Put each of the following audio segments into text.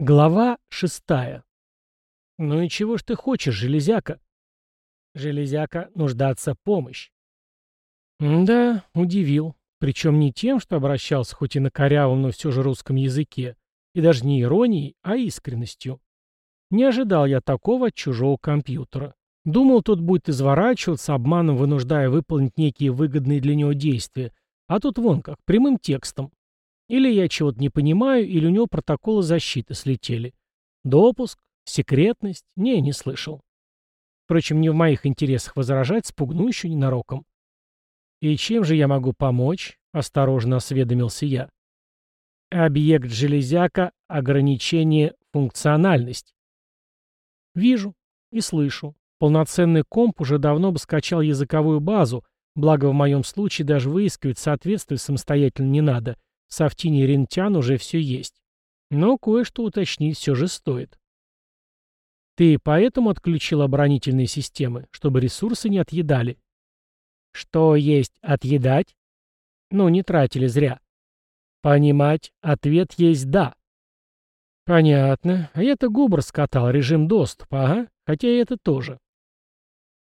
Глава шестая. «Ну и чего ж ты хочешь, железяка?» «Железяка, нуждаться помощь». да, удивил. Причем не тем, что обращался хоть и на корявом, но все же русском языке, и даже не иронией, а искренностью. Не ожидал я такого от чужого компьютера. Думал, тот будет изворачиваться, обманом вынуждая выполнить некие выгодные для него действия, а тут вон как, прямым текстом. Или я чего-то не понимаю, или у него протоколы защиты слетели. Допуск, секретность? Не, не слышал. Впрочем, не в моих интересах возражать, спугну еще ненароком. «И чем же я могу помочь?» — осторожно осведомился я. «Объект железяка, ограничение, функциональность». Вижу и слышу. Полноценный комп уже давно бы скачал языковую базу, благо в моем случае даже выискивать соответствие самостоятельно не надо — Софтине Рентян уже все есть. Но кое-что уточнить все же стоит. Ты поэтому отключил оборонительные системы, чтобы ресурсы не отъедали? Что есть отъедать? Ну, не тратили зря. Понимать, ответ есть «да». Понятно. А я-то губр скатал, режим доступа, ага, хотя и это тоже.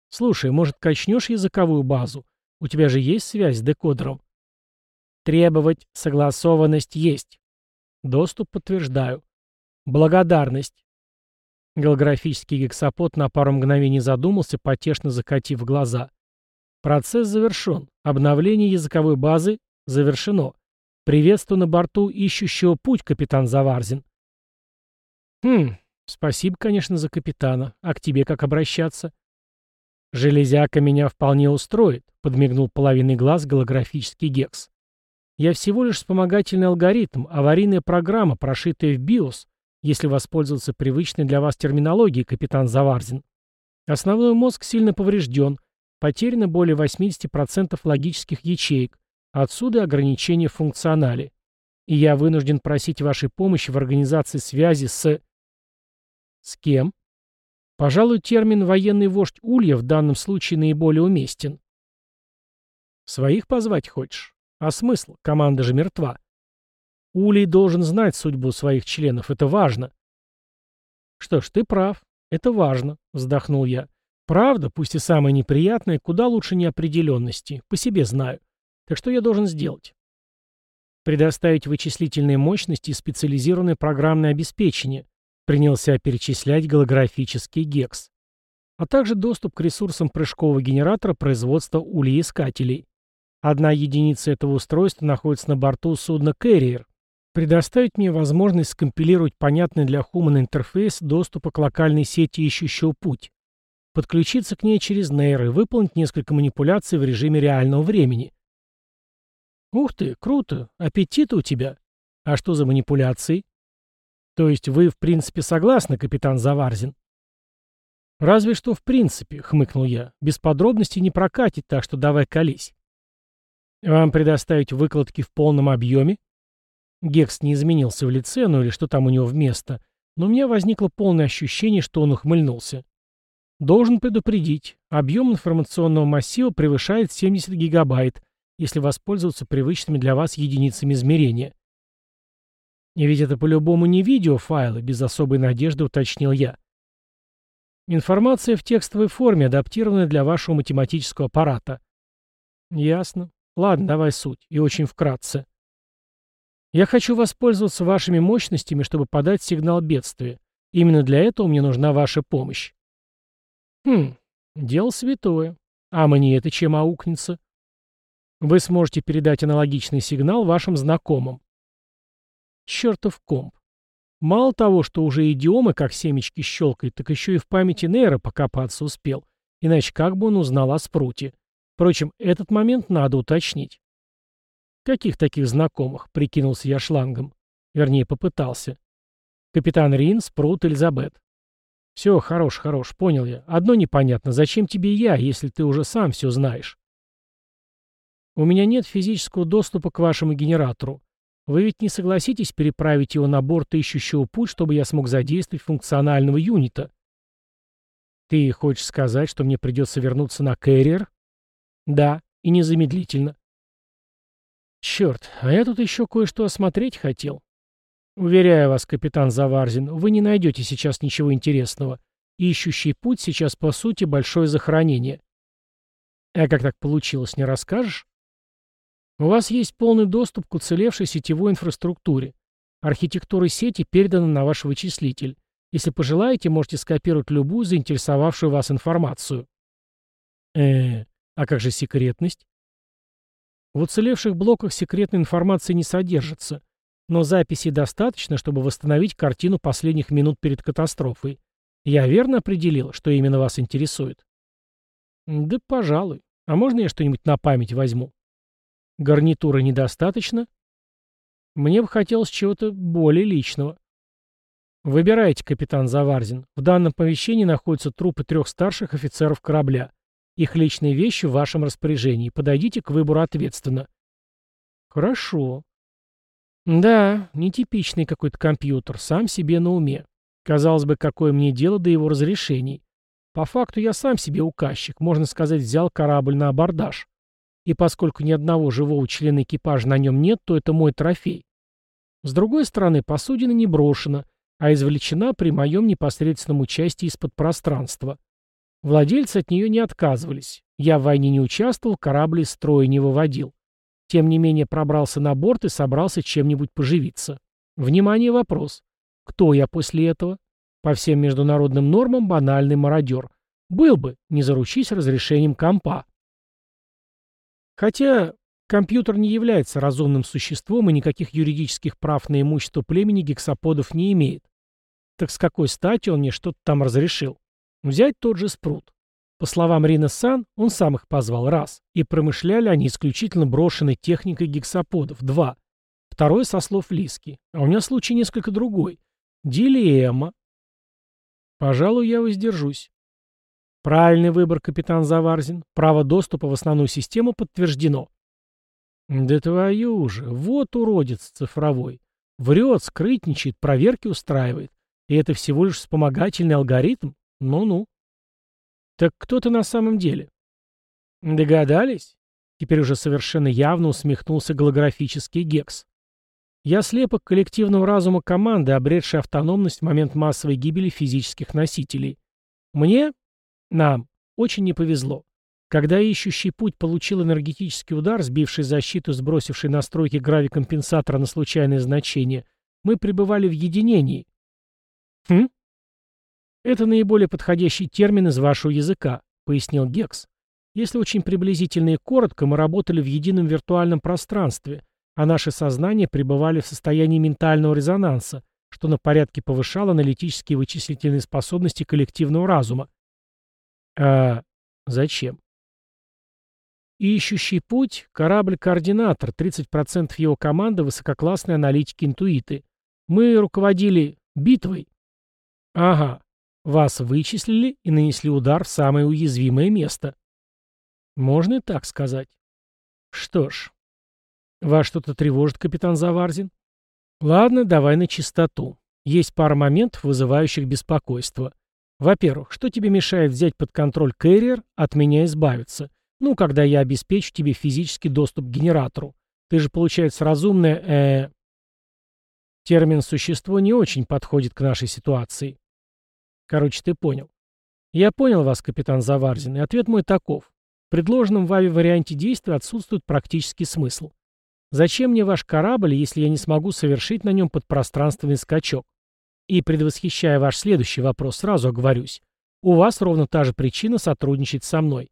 Слушай, может, качнешь языковую базу? У тебя же есть связь с декодером? Требовать согласованность есть. Доступ подтверждаю. Благодарность. Голографический гексапод на пару мгновений задумался, потешно закатив глаза. Процесс завершен. Обновление языковой базы завершено. Приветствую на борту ищущего путь, капитан Заварзин. Хм, спасибо, конечно, за капитана. А к тебе как обращаться? Железяка меня вполне устроит, подмигнул половиной глаз голографический гекс. Я всего лишь вспомогательный алгоритм, аварийная программа, прошитая в BIOS, если воспользоваться привычной для вас терминологией, капитан Заварзин. Основной мозг сильно поврежден, потеряно более 80% логических ячеек, отсюда ограничение в функционале. И я вынужден просить вашей помощи в организации связи с... С кем? Пожалуй, термин «военный вождь Улья» в данном случае наиболее уместен. Своих позвать хочешь? А смысл? Команда же мертва. Улей должен знать судьбу своих членов, это важно. Что ж, ты прав, это важно, вздохнул я. Правда, пусть и самая неприятная, куда лучше неопределенности, по себе знаю. Так что я должен сделать? Предоставить вычислительные мощности и специализированное программное обеспечение, принялся перечислять голографический ГЕКС, а также доступ к ресурсам прыжкового генератора производства ульеискателей. Одна единица этого устройства находится на борту судна «Кэрриер». Предоставить мне возможность скомпилировать понятный для Human интерфейс доступа к локальной сети ищущего путь. Подключиться к ней через нейро и выполнить несколько манипуляций в режиме реального времени. Ух ты, круто. Аппетиты у тебя. А что за манипуляции? То есть вы в принципе согласны, капитан Заварзин? Разве что в принципе, хмыкнул я. Без подробностей не прокатит, так что давай колись. Вам предоставить выкладки в полном объеме? Гекс не изменился в лице, ну или что там у него вместо, но у меня возникло полное ощущение, что он ухмыльнулся. Должен предупредить, объем информационного массива превышает 70 гигабайт, если воспользоваться привычными для вас единицами измерения. И ведь это по-любому не видеофайлы, без особой надежды уточнил я. Информация в текстовой форме, адаптированная для вашего математического аппарата. Ясно. Ладно, давай суть, и очень вкратце. Я хочу воспользоваться вашими мощностями, чтобы подать сигнал бедствия. Именно для этого мне нужна ваша помощь. Хм, дело святое. А мне это чем аукнется? Вы сможете передать аналогичный сигнал вашим знакомым. Чертов комп. Мало того, что уже идиомы как семечки щелкает, так еще и в памяти Нейра покопаться успел. Иначе как бы он узнал о спруте? Впрочем, этот момент надо уточнить. «Каких таких знакомых?» — прикинулся я шлангом. Вернее, попытался. «Капитан Рин, Спрут, Элизабет». «Все, хорош, хорош, понял я. Одно непонятно, зачем тебе я, если ты уже сам все знаешь?» «У меня нет физического доступа к вашему генератору. Вы ведь не согласитесь переправить его на борт ищущего путь, чтобы я смог задействовать функционального юнита?» «Ты хочешь сказать, что мне придется вернуться на Кэрриер?» Да, и незамедлительно. Черт, а я тут еще кое-что осмотреть хотел. Уверяю вас, капитан Заварзин, вы не найдете сейчас ничего интересного. Ищущий путь сейчас, по сути, большое захоронение. А как так получилось, не расскажешь? У вас есть полный доступ к уцелевшей сетевой инфраструктуре. Архитектура сети передана на ваш вычислитель. Если пожелаете, можете скопировать любую заинтересовавшую вас информацию. э а как же секретность? В уцелевших блоках секретной информации не содержится, но записей достаточно, чтобы восстановить картину последних минут перед катастрофой. Я верно определил, что именно вас интересует? Да, пожалуй. А можно я что-нибудь на память возьму? Гарнитуры недостаточно? Мне бы хотелось чего-то более личного. Выбирайте, капитан Заварзин. В данном помещении находятся трупы трех старших офицеров корабля. Их личные вещи в вашем распоряжении. Подойдите к выбору ответственно. Хорошо. Да, нетипичный какой-то компьютер, сам себе на уме. Казалось бы, какое мне дело до его разрешений. По факту я сам себе указчик, можно сказать, взял корабль на абордаж. И поскольку ни одного живого члена экипажа на нем нет, то это мой трофей. С другой стороны, посудина не брошена, а извлечена при моем непосредственном участии из-под пространства. Владельцы от нее не отказывались. Я в войне не участвовал, корабль из строя не выводил. Тем не менее пробрался на борт и собрался чем-нибудь поживиться. Внимание, вопрос. Кто я после этого? По всем международным нормам банальный мародер. Был бы, не заручись разрешением компа. Хотя компьютер не является разумным существом и никаких юридических прав на имущество племени гексаподов не имеет. Так с какой стати он мне что-то там разрешил? Взять тот же спрут. По словам Рина Сан, он сам их позвал раз, и промышляли они исключительно брошенной техникой гексаподов, два. Второй со слов Лиски. А у меня случай несколько другой. Дилемма. Пожалуй, я воздержусь. Правильный выбор, капитан Заварзин. Право доступа в основную систему подтверждено. Да твою же, вот уродец цифровой. Врет, скрытничает, проверки устраивает. И это всего лишь вспомогательный алгоритм? Ну-ну. Так кто ты на самом деле? Догадались? Теперь уже совершенно явно усмехнулся голографический Гекс. Я слепок коллективного разума команды, обретшей автономность в момент массовой гибели физических носителей. Мне, нам, очень не повезло. Когда ищущий путь получил энергетический удар, сбивший защиту, сбросивший настройки гравикомпенсатора на случайное значение, мы пребывали в единении. Хм? «Это наиболее подходящий термин из вашего языка», — пояснил Гекс. «Если очень приблизительно и коротко, мы работали в едином виртуальном пространстве, а наши сознания пребывали в состоянии ментального резонанса, что на порядке повышало аналитические и вычислительные способности коллективного разума». «А зачем?» Ищущий путь — корабль-координатор, 30% его команды — высококлассные аналитики-интуиты. Мы руководили битвой. Ага, вас вычислили и нанесли удар в самое уязвимое место. Можно и так сказать. Что ж, вас что-то тревожит, капитан Заварзин? Ладно, давай на чистоту. Есть пара моментов, вызывающих беспокойство. Во-первых, что тебе мешает взять под контроль Кэрриер, от меня избавиться? Ну, когда я обеспечу тебе физический доступ к генератору. Ты же, получается, разумное, э... Термин «существо» не очень подходит к нашей ситуации. Короче, ты понял. Я понял вас, капитан Заварзин, и ответ мой таков. В предложенном вами варианте действия отсутствует практический смысл. Зачем мне ваш корабль, если я не смогу совершить на нем подпространственный скачок? И, предвосхищая ваш следующий вопрос, сразу оговорюсь. У вас ровно та же причина сотрудничать со мной.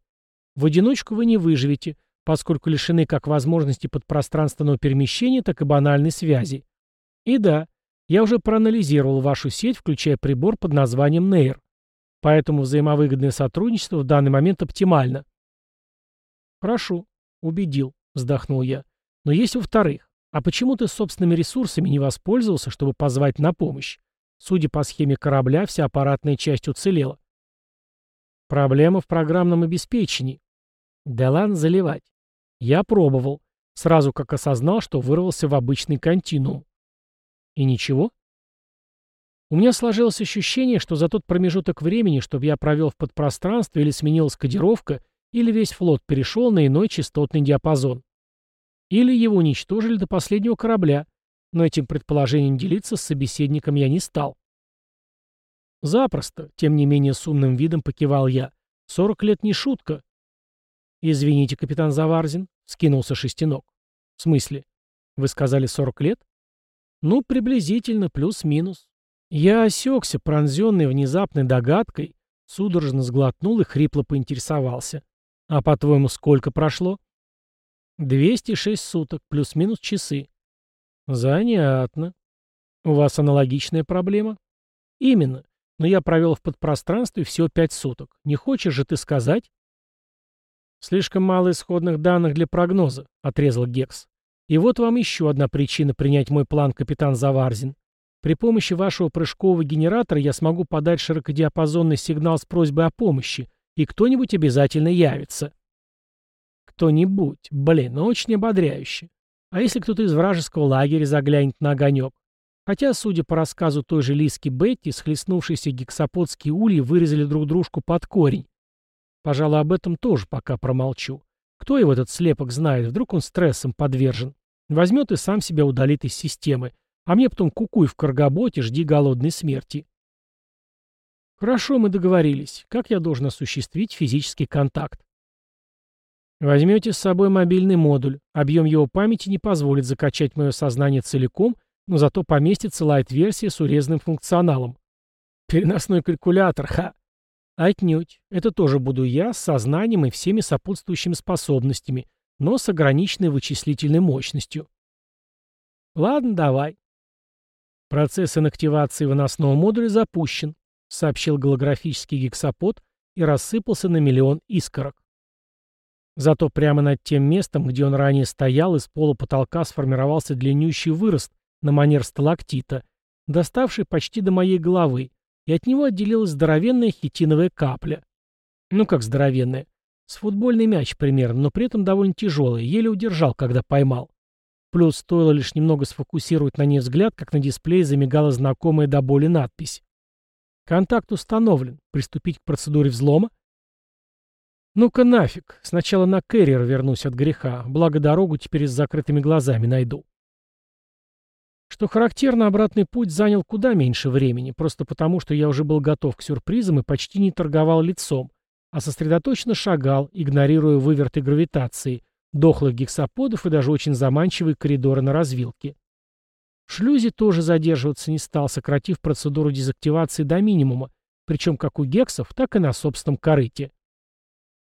В одиночку вы не выживете, поскольку лишены как возможности подпространственного перемещения, так и банальной связи. И да, я уже проанализировал вашу сеть, включая прибор под названием Нейр. Поэтому взаимовыгодное сотрудничество в данный момент оптимально. Прошу, убедил, вздохнул я. Но есть во-вторых. А почему ты собственными ресурсами не воспользовался, чтобы позвать на помощь? Судя по схеме корабля, вся аппаратная часть уцелела. Проблема в программном обеспечении. Да заливать. Я пробовал. Сразу как осознал, что вырвался в обычный континуум. И ничего? У меня сложилось ощущение, что за тот промежуток времени, чтобы я провел в подпространстве или сменилась кодировка, или весь флот перешел на иной частотный диапазон. Или его уничтожили до последнего корабля. но этим предположением делиться с собеседником я не стал. «Запросто», — тем не менее с умным видом покивал я. «Сорок лет не шутка». «Извините, капитан Заварзин», — скинулся шестенок. «В смысле? Вы сказали сорок лет?» «Ну, приблизительно, плюс-минус». Я осекся, пронзенный внезапной догадкой, судорожно сглотнул и хрипло поинтересовался. «А по-твоему, сколько прошло?» «Двести шесть суток, плюс-минус часы». «Занятно. У вас аналогичная проблема?» «Именно но я провел в подпространстве всего пять суток. Не хочешь же ты сказать?» «Слишком мало исходных данных для прогноза», — отрезал Гекс. «И вот вам еще одна причина принять мой план, капитан Заварзин. При помощи вашего прыжкового генератора я смогу подать широкодиапазонный сигнал с просьбой о помощи, и кто-нибудь обязательно явится». «Кто-нибудь, блин, очень ободряюще. А если кто-то из вражеского лагеря заглянет на огонек? Хотя, судя по рассказу той же Лиски Бетти, схлестнувшиеся гексаподские ульи вырезали друг дружку под корень. Пожалуй, об этом тоже пока промолчу. Кто его этот слепок знает, вдруг он стрессом подвержен. Возьмет и сам себя удалит из системы. А мне потом кукуй в каргаботе, жди голодной смерти. Хорошо, мы договорились. Как я должен осуществить физический контакт? Возьмете с собой мобильный модуль. Объем его памяти не позволит закачать мое сознание целиком но зато поместится лайт-версия с урезанным функционалом. Переносной калькулятор, ха! Отнюдь. Это тоже буду я, с сознанием и всеми сопутствующими способностями, но с ограниченной вычислительной мощностью. Ладно, давай. Процесс инактивации выносного модуля запущен, сообщил голографический гексапод и рассыпался на миллион искорок. Зато прямо над тем местом, где он ранее стоял, из пола потолка сформировался длиннющий вырост, на манер сталактита, доставший почти до моей головы, и от него отделилась здоровенная хитиновая капля. Ну как здоровенная? С футбольный мяч примерно, но при этом довольно тяжелый, еле удержал, когда поймал. Плюс стоило лишь немного сфокусировать на ней взгляд, как на дисплее замигала знакомая до боли надпись. Контакт установлен. Приступить к процедуре взлома? Ну-ка нафиг. Сначала на Кэрриер вернусь от греха, благо дорогу теперь с закрытыми глазами найду. Что характерно, обратный путь занял куда меньше времени, просто потому, что я уже был готов к сюрпризам и почти не торговал лицом, а сосредоточенно шагал, игнорируя выверты гравитации, дохлых гексаподов и даже очень заманчивые коридоры на развилке. В шлюзе тоже задерживаться не стал, сократив процедуру дезактивации до минимума, причем как у гексов, так и на собственном корыте.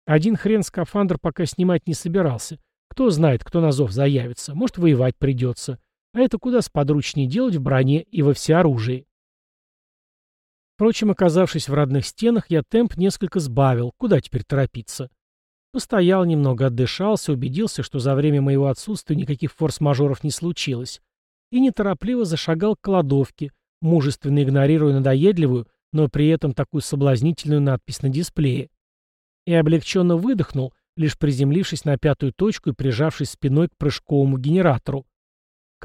Один хрен скафандр пока снимать не собирался. Кто знает, кто на зов заявится. Может, воевать придется. А это куда сподручнее делать в броне и во всеоружии. Впрочем, оказавшись в родных стенах, я темп несколько сбавил. Куда теперь торопиться? Постоял немного, отдышался, убедился, что за время моего отсутствия никаких форс-мажоров не случилось. И неторопливо зашагал к кладовке, мужественно игнорируя надоедливую, но при этом такую соблазнительную надпись на дисплее. И облегченно выдохнул, лишь приземлившись на пятую точку и прижавшись спиной к прыжковому генератору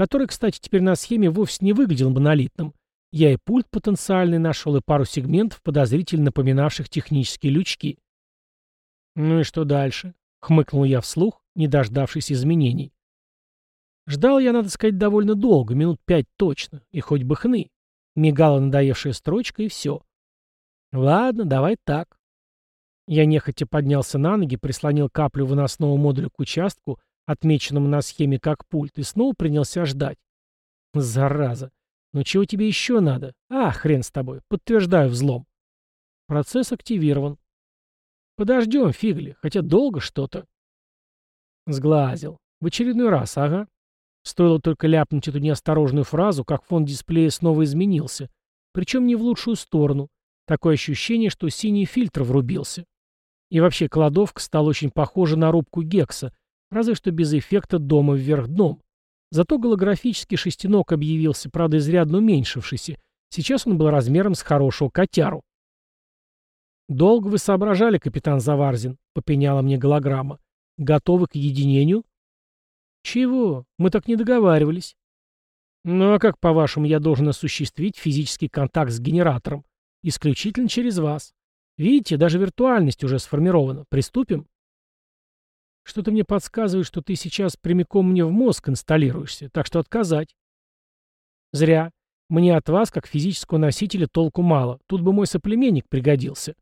который, кстати, теперь на схеме вовсе не выглядел монолитным. Я и пульт потенциальный нашел, и пару сегментов, подозрительно напоминавших технические лючки. «Ну и что дальше?» — хмыкнул я вслух, не дождавшись изменений. Ждал я, надо сказать, довольно долго, минут пять точно, и хоть бы хны. Мигала надоевшая строчка, и все. Ладно, давай так. Я нехотя поднялся на ноги, прислонил каплю выносного модуля к участку отмеченному на схеме как пульт, и снова принялся ждать. Зараза. Ну чего тебе еще надо? А, хрен с тобой. Подтверждаю взлом. Процесс активирован. Подождем, фигли, хотя долго что-то. Сглазил. В очередной раз, ага. Стоило только ляпнуть эту неосторожную фразу, как фон дисплея снова изменился. Причем не в лучшую сторону. Такое ощущение, что синий фильтр врубился. И вообще кладовка стала очень похожа на рубку Гекса, Разве что без эффекта дома вверх дном. Зато голографический шестенок объявился, правда, изрядно уменьшившийся. Сейчас он был размером с хорошего котяру. «Долго вы соображали, капитан Заварзин», — попеняла мне голограмма. «Готовы к единению?» «Чего? Мы так не договаривались». «Ну а как, по-вашему, я должен осуществить физический контакт с генератором? Исключительно через вас. Видите, даже виртуальность уже сформирована. Приступим?» Что-то мне подсказывает, что ты сейчас прямиком мне в мозг инсталируешься, так что отказать. Зря. Мне от вас, как физического носителя, толку мало. Тут бы мой соплеменник пригодился.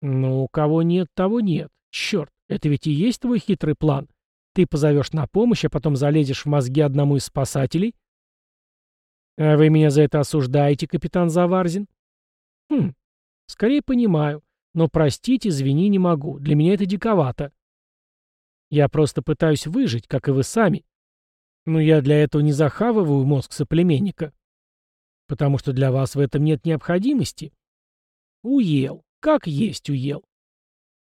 Ну, кого нет, того нет. Черт, это ведь и есть твой хитрый план. Ты позовешь на помощь, а потом залезешь в мозги одному из спасателей? А вы меня за это осуждаете, капитан Заварзин? Хм, скорее понимаю. Но простить, извини, не могу. Для меня это диковато. Я просто пытаюсь выжить, как и вы сами. Но я для этого не захавываю мозг соплеменника. Потому что для вас в этом нет необходимости. Уел. Как есть уел.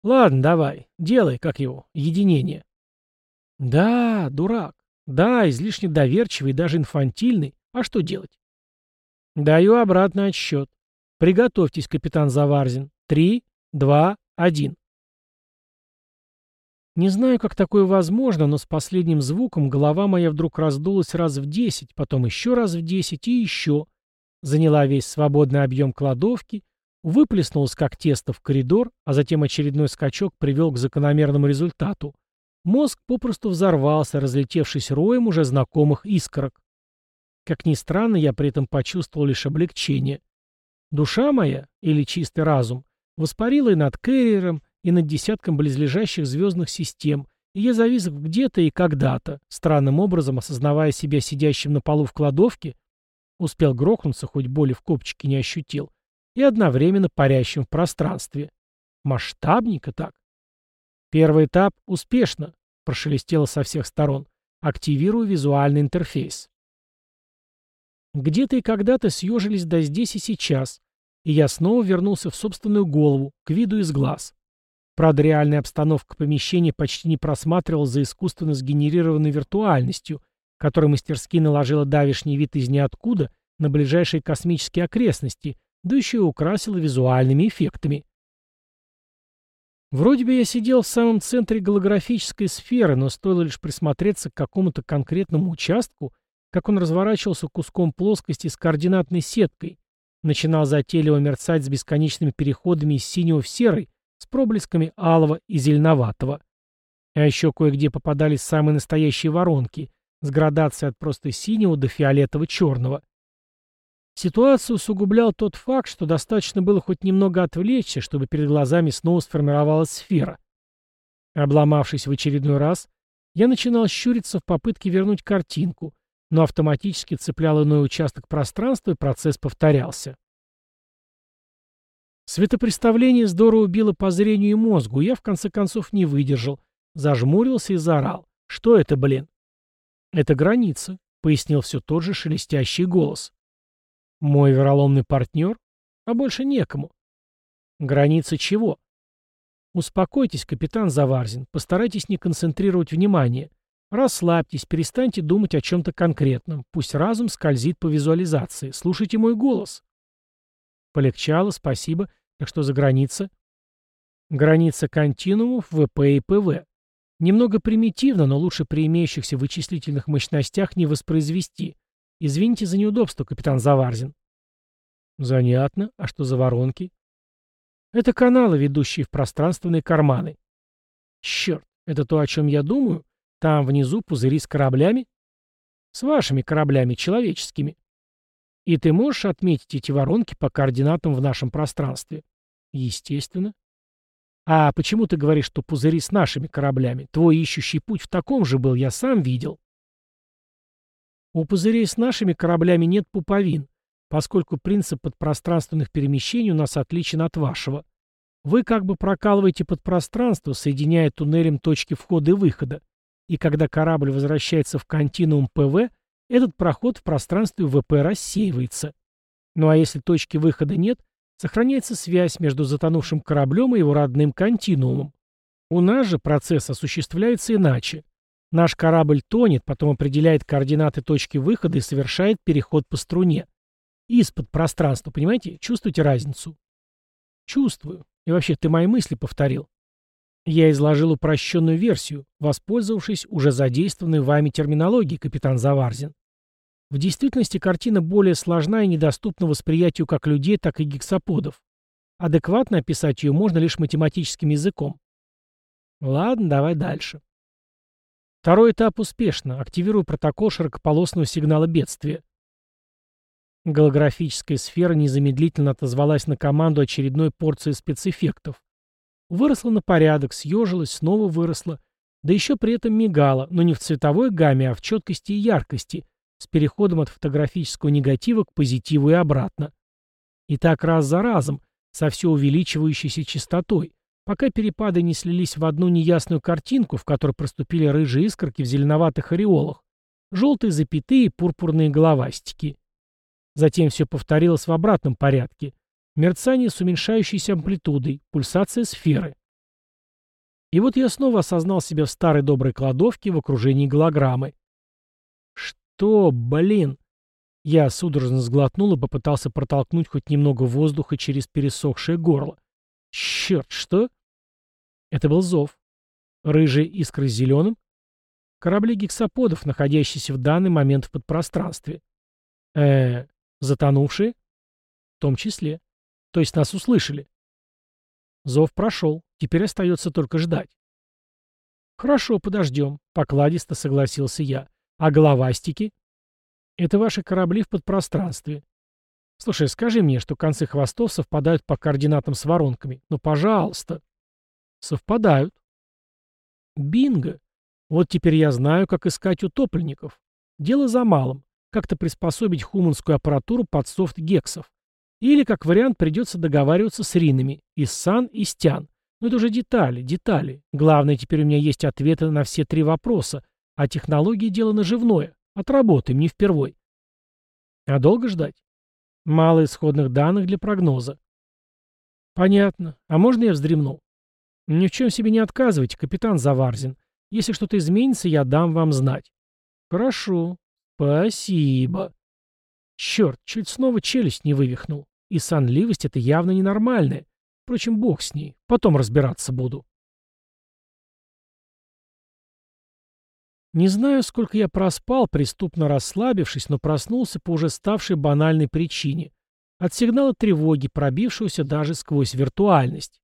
Ладно, давай, делай, как его, единение. Да, дурак. Да, излишне доверчивый, даже инфантильный. А что делать? Даю обратный отсчет. Приготовьтесь, капитан Заварзин. Три, два, один. Не знаю, как такое возможно, но с последним звуком голова моя вдруг раздулась раз в десять, потом еще раз в десять и еще. Заняла весь свободный объем кладовки, выплеснулась как тесто в коридор, а затем очередной скачок привел к закономерному результату. Мозг попросту взорвался, разлетевшись роем уже знакомых искорок. Как ни странно, я при этом почувствовал лишь облегчение. Душа моя, или чистый разум, воспарила и над Кэрриером, и над десятком близлежащих звездных систем, и я завис где-то и когда-то, странным образом осознавая себя сидящим на полу в кладовке, успел грохнуться, хоть боли в копчике не ощутил, и одновременно парящим в пространстве. Масштабненько так. Первый этап успешно, прошелестело со всех сторон. Активирую визуальный интерфейс. Где-то и когда-то съежились до здесь и сейчас, и я снова вернулся в собственную голову, к виду из глаз. Правда, реальная обстановка помещения почти не просматривалась за искусственно сгенерированной виртуальностью, которая мастерски наложила давишний вид из ниоткуда на ближайшие космические окрестности, да еще и украсила визуальными эффектами. Вроде бы я сидел в самом центре голографической сферы, но стоило лишь присмотреться к какому-то конкретному участку, как он разворачивался куском плоскости с координатной сеткой, начинал затейливо мерцать с бесконечными переходами из синего в серый, с проблесками алого и зеленоватого. А еще кое-где попадались самые настоящие воронки, с градацией от просто синего до фиолетово-черного. Ситуацию усугублял тот факт, что достаточно было хоть немного отвлечься, чтобы перед глазами снова сформировалась сфера. Обломавшись в очередной раз, я начинал щуриться в попытке вернуть картинку, но автоматически цеплял иной участок пространства, и процесс повторялся. Светопреставление здорово убило по зрению и мозгу, я в конце концов не выдержал, зажмурился и заорал. «Что это, блин?» «Это граница», — пояснил все тот же шелестящий голос. «Мой вероломный партнер? А больше некому». «Граница чего?» «Успокойтесь, капитан Заварзин, постарайтесь не концентрировать внимание. Расслабьтесь, перестаньте думать о чем-то конкретном. Пусть разум скользит по визуализации. Слушайте мой голос». Полегчало, спасибо. Так что за граница? Граница континуумов ВП и ПВ. Немного примитивно, но лучше при имеющихся вычислительных мощностях не воспроизвести. Извините за неудобство, капитан Заварзин. Занятно. А что за воронки? Это каналы, ведущие в пространственные карманы. Черт, это то, о чем я думаю? Там внизу пузыри с кораблями? С вашими кораблями человеческими. И ты можешь отметить эти воронки по координатам в нашем пространстве? Естественно. А почему ты говоришь, что пузыри с нашими кораблями? Твой ищущий путь в таком же был, я сам видел. У пузырей с нашими кораблями нет пуповин, поскольку принцип подпространственных перемещений у нас отличен от вашего. Вы как бы прокалываете подпространство, соединяя туннелем точки входа и выхода, и когда корабль возвращается в континуум ПВ, этот проход в пространстве ВП рассеивается. Ну а если точки выхода нет, сохраняется связь между затонувшим кораблем и его родным континуумом. У нас же процесс осуществляется иначе. Наш корабль тонет, потом определяет координаты точки выхода и совершает переход по струне. Из-под пространства, понимаете? Чувствуете разницу? Чувствую. И вообще, ты мои мысли повторил. Я изложил упрощенную версию, воспользовавшись уже задействованной вами терминологией, капитан Заварзин. В действительности картина более сложна и недоступна восприятию как людей, так и гексаподов. Адекватно описать ее можно лишь математическим языком. Ладно, давай дальше. Второй этап успешно. Активирую протокол широкополосного сигнала бедствия. Голографическая сфера незамедлительно отозвалась на команду очередной порции спецэффектов. Выросла на порядок, съежилась, снова выросла, да еще при этом мигала, но не в цветовой гамме, а в четкости и яркости, с переходом от фотографического негатива к позитиву и обратно. И так раз за разом, со все увеличивающейся частотой, пока перепады не слились в одну неясную картинку, в которой проступили рыжие искорки в зеленоватых ореолах, желтые запятые и пурпурные головастики. Затем все повторилось в обратном порядке. Мерцание с уменьшающейся амплитудой, пульсация сферы. И вот я снова осознал себя в старой доброй кладовке в окружении голограммы. Что, блин? Я судорожно сглотнул и попытался протолкнуть хоть немного воздуха через пересохшее горло. Черт, что? Это был зов. Рыжие искры с зеленым? Корабли гексаподов, находящиеся в данный момент в подпространстве. э затонувшие? В том числе. То есть нас услышали. Зов прошел. Теперь остается только ждать. «Хорошо, подождем», — покладисто согласился я. «А головастики?» «Это ваши корабли в подпространстве. Слушай, скажи мне, что концы хвостов совпадают по координатам с воронками. Ну, пожалуйста». «Совпадают». «Бинго! Вот теперь я знаю, как искать утопленников. Дело за малым. Как-то приспособить хуманскую аппаратуру под софт гексов. Или, как вариант, придется договариваться с ринами. И сан, и стян. Но это уже детали, детали. Главное, теперь у меня есть ответы на все три вопроса. А технологии дело наживное. Отработаем, не впервой. А долго ждать? Мало исходных данных для прогноза. Понятно. А можно я вздремну? Ни в чем себе не отказывайте, капитан Заварзин. Если что-то изменится, я дам вам знать. Хорошо. Спасибо. Черт, чуть снова челюсть не вывихнул. И сонливость — это явно ненормальная. Впрочем, бог с ней. Потом разбираться буду. Не знаю, сколько я проспал, преступно расслабившись, но проснулся по уже ставшей банальной причине. От сигнала тревоги, пробившегося даже сквозь виртуальность.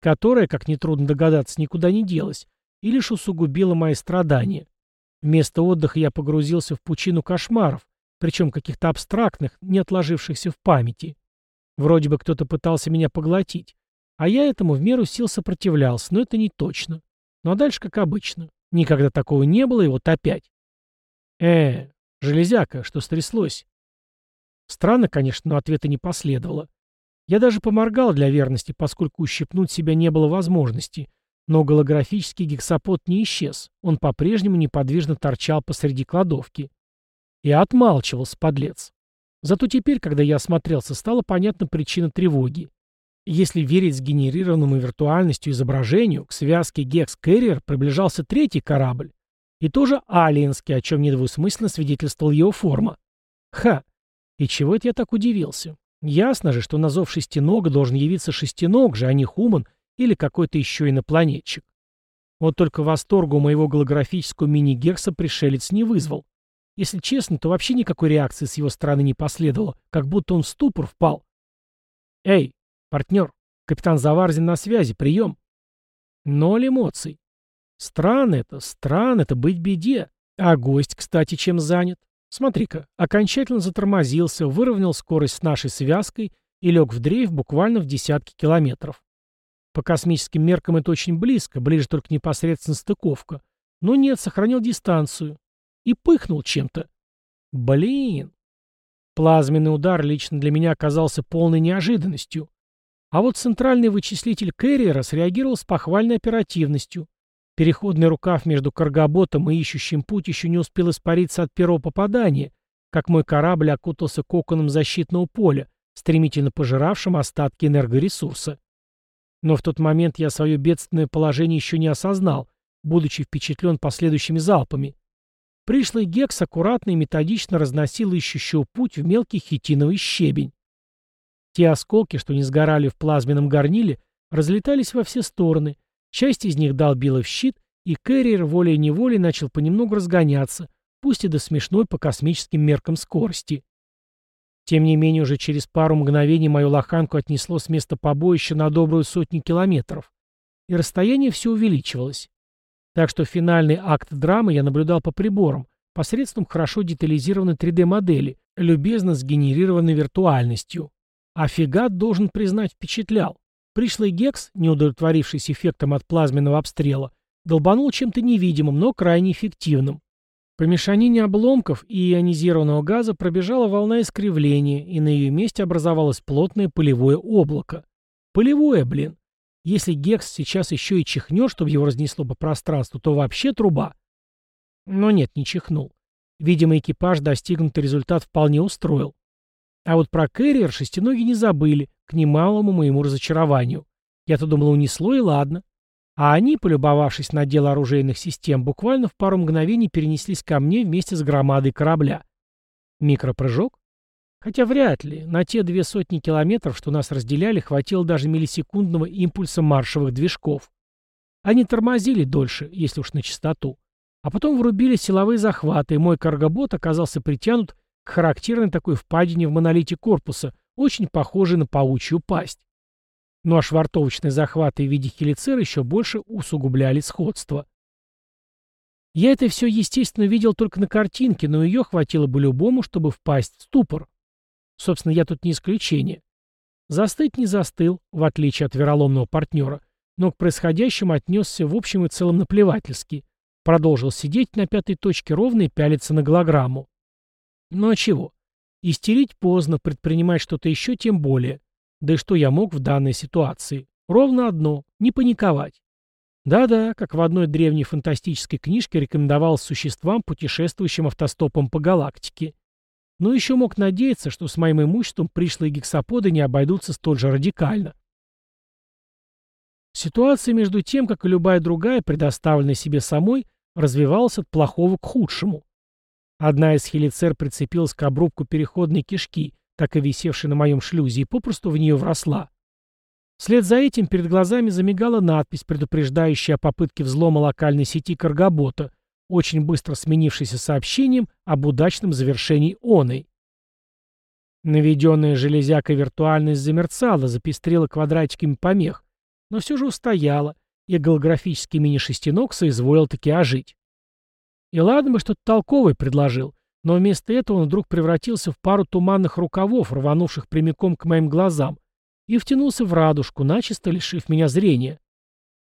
Которая, как нетрудно догадаться, никуда не делась, и лишь усугубила мои страдания. Вместо отдыха я погрузился в пучину кошмаров, причем каких-то абстрактных, не отложившихся в памяти. Вроде бы кто-то пытался меня поглотить. А я этому в меру сил сопротивлялся, но это не точно. Ну а дальше как обычно. Никогда такого не было, и вот опять. Э, железяка, что стряслось? Странно, конечно, но ответа не последовало. Я даже поморгал для верности, поскольку ущипнуть себя не было возможности. Но голографический гексапод не исчез. Он по-прежнему неподвижно торчал посреди кладовки. И отмалчивался, подлец. Зато теперь, когда я осмотрелся, стала понятна причина тревоги. Если верить сгенерированному виртуальностью изображению, к связке Гекс Carrier приближался третий корабль. И тоже алиенский, о чем недвусмысленно свидетельствовал его форма. Ха! И чего это я так удивился? Ясно же, что на зов шестинога должен явиться шестиног же, а не хуман или какой-то еще инопланетчик. Вот только восторгу моего голографического мини-гекса пришелец не вызвал. Если честно, то вообще никакой реакции с его стороны не последовало, как будто он в ступор впал. «Эй, партнер, капитан Заварзин на связи, прием!» Ноль эмоций. Странно это, странно это быть беде. А гость, кстати, чем занят? Смотри-ка, окончательно затормозился, выровнял скорость с нашей связкой и лег в дрейф буквально в десятки километров. По космическим меркам это очень близко, ближе только непосредственно стыковка. Но нет, сохранил дистанцию и пыхнул чем-то. Блин. Плазменный удар лично для меня оказался полной неожиданностью. А вот центральный вычислитель Кэрриера среагировал с похвальной оперативностью. Переходный рукав между каргоботом и ищущим путь еще не успел испариться от первого попадания, как мой корабль окутался коконом защитного поля, стремительно пожиравшим остатки энергоресурса. Но в тот момент я свое бедственное положение еще не осознал, будучи впечатлен последующими залпами. Пришлый Гекс аккуратно и методично разносил ищущего путь в мелкий хитиновый щебень. Те осколки, что не сгорали в плазменном горниле, разлетались во все стороны, часть из них долбила в щит, и Кэрриер волей-неволей начал понемногу разгоняться, пусть и до смешной по космическим меркам скорости. Тем не менее, уже через пару мгновений мою лоханку отнесло с места побоища на добрую сотню километров, и расстояние все увеличивалось. Так что финальный акт драмы я наблюдал по приборам, посредством хорошо детализированной 3D-модели, любезно сгенерированной виртуальностью. А фигат, должен признать, впечатлял. Пришлый Гекс, не удовлетворившись эффектом от плазменного обстрела, долбанул чем-то невидимым, но крайне эффективным. По мешанине обломков и ионизированного газа пробежала волна искривления, и на ее месте образовалось плотное пылевое облако. Пылевое, блин. Если Гекс сейчас еще и чихнет, чтобы его разнесло по пространству, то вообще труба. Но нет, не чихнул. Видимо, экипаж достигнутый результат вполне устроил. А вот про Кэрриер шестиноги не забыли, к немалому моему разочарованию. Я-то думал, унесло и ладно. А они, полюбовавшись на дело оружейных систем, буквально в пару мгновений перенеслись ко мне вместе с громадой корабля. Микропрыжок? Хотя вряд ли. На те две сотни километров, что нас разделяли, хватило даже миллисекундного импульса маршевых движков. Они тормозили дольше, если уж на чистоту. А потом врубили силовые захваты, и мой каргобот оказался притянут к характерной такой впадине в монолите корпуса, очень похожей на паучью пасть. Ну а швартовочные захваты в виде хелицера еще больше усугубляли сходство. Я это все, естественно, видел только на картинке, но ее хватило бы любому, чтобы впасть в ступор. Собственно, я тут не исключение. Застыть не застыл, в отличие от вероломного партнера, но к происходящему отнесся в общем и целом наплевательски. Продолжил сидеть на пятой точке ровно и пялиться на голограмму. Ну а чего? Истерить поздно, предпринимать что-то еще тем более. Да и что я мог в данной ситуации? Ровно одно — не паниковать. Да-да, как в одной древней фантастической книжке рекомендовал существам, путешествующим автостопом по галактике. Но еще мог надеяться, что с моим имуществом пришлые гексаподы не обойдутся столь же радикально. Ситуация между тем, как и любая другая, предоставленная себе самой, развивалась от плохого к худшему. Одна из хелицер прицепилась к обрубку переходной кишки, так и висевшей на моем шлюзе, и попросту в нее вросла. Вслед за этим перед глазами замигала надпись, предупреждающая о попытке взлома локальной сети Каргабота, очень быстро сменившейся сообщением об удачном завершении оной. Наведенная железяка виртуальность замерцала, запестрела квадратиками помех, но все же устояла, и голографический мини-шестенок соизволил таки ожить. И ладно бы что-то толковое предложил, но вместо этого он вдруг превратился в пару туманных рукавов, рванувших прямиком к моим глазам, и втянулся в радужку, начисто лишив меня зрения.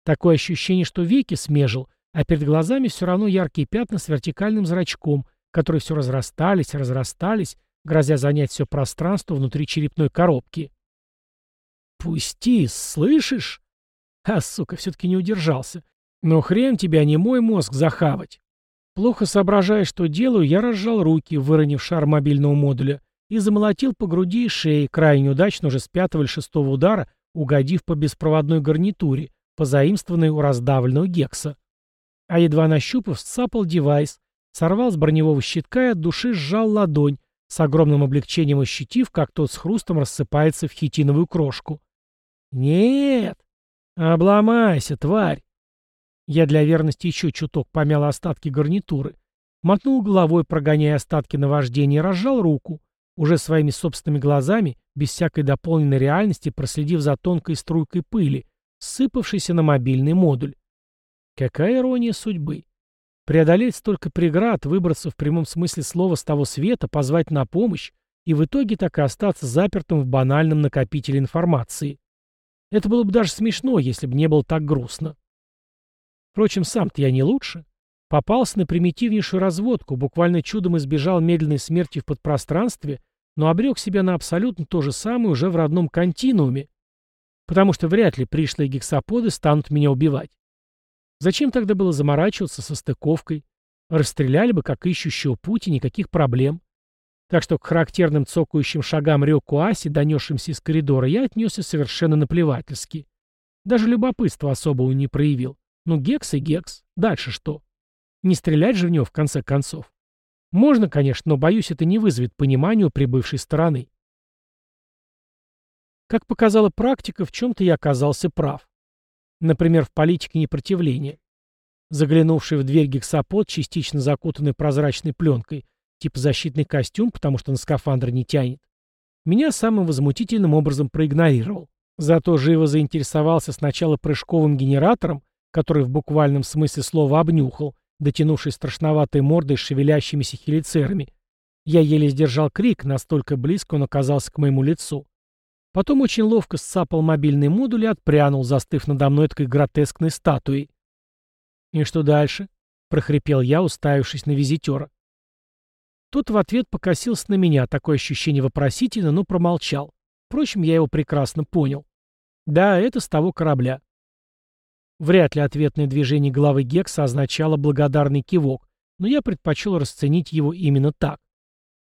Такое ощущение, что веки смежил, а перед глазами все равно яркие пятна с вертикальным зрачком, которые все разрастались, разрастались, грозя занять все пространство внутри черепной коробки. «Пусти, слышишь?» А, сука, все-таки не удержался. Но хрен тебя не мой мозг захавать. Плохо соображая, что делаю, я разжал руки, выронив шар мобильного модуля, и замолотил по груди и шее, крайне удачно уже с пятого или шестого удара, угодив по беспроводной гарнитуре, позаимствованной у раздавленного гекса. А едва нащупав, сцапал девайс, сорвал с броневого щитка и от души сжал ладонь, с огромным облегчением ощутив, как тот с хрустом рассыпается в хитиновую крошку. «Нет! Обломайся, тварь! Я для верности еще чуток помял остатки гарнитуры. Мотнул головой, прогоняя остатки наваждения, разжал руку, уже своими собственными глазами, без всякой дополненной реальности, проследив за тонкой струйкой пыли, сыпавшейся на мобильный модуль. Какая ирония судьбы. Преодолеть столько преград, выбраться в прямом смысле слова с того света, позвать на помощь и в итоге так и остаться запертым в банальном накопителе информации. Это было бы даже смешно, если бы не было так грустно. Впрочем, сам-то я не лучше. Попался на примитивнейшую разводку, буквально чудом избежал медленной смерти в подпространстве, но обрек себя на абсолютно то же самое уже в родном континууме. Потому что вряд ли пришлые гексаподы станут меня убивать. Зачем тогда было заморачиваться со стыковкой? Расстреляли бы, как ищущего пути, никаких проблем. Так что к характерным цокающим шагам Рёку Аси, донесшимся из коридора, я отнесся совершенно наплевательски. Даже любопытства особого не проявил. Ну, Гекс и Гекс. Дальше что? Не стрелять же в него в конце концов. Можно, конечно, но, боюсь, это не вызовет понимания у прибывшей стороны. Как показала практика, в чем-то я оказался прав. Например, в политике непротивления. Заглянувший в дверь гексапод, частично закутанный прозрачной пленкой, типа защитный костюм, потому что на скафандр не тянет, меня самым возмутительным образом проигнорировал. Зато живо заинтересовался сначала прыжковым генератором, который в буквальном смысле слова обнюхал, дотянувшись страшноватой мордой с шевелящимися хелицерами, Я еле сдержал крик, настолько близко он оказался к моему лицу. Потом очень ловко сцапал мобильный модуль и отпрянул, застыв надо мной такой гротескной статуей. «И что дальше?» — прохрипел я, уставившись на визитера. Тот в ответ покосился на меня, такое ощущение вопросительно, но промолчал. Впрочем, я его прекрасно понял. Да, это с того корабля. Вряд ли ответное движение головы Гекса означало благодарный кивок, но я предпочел расценить его именно так.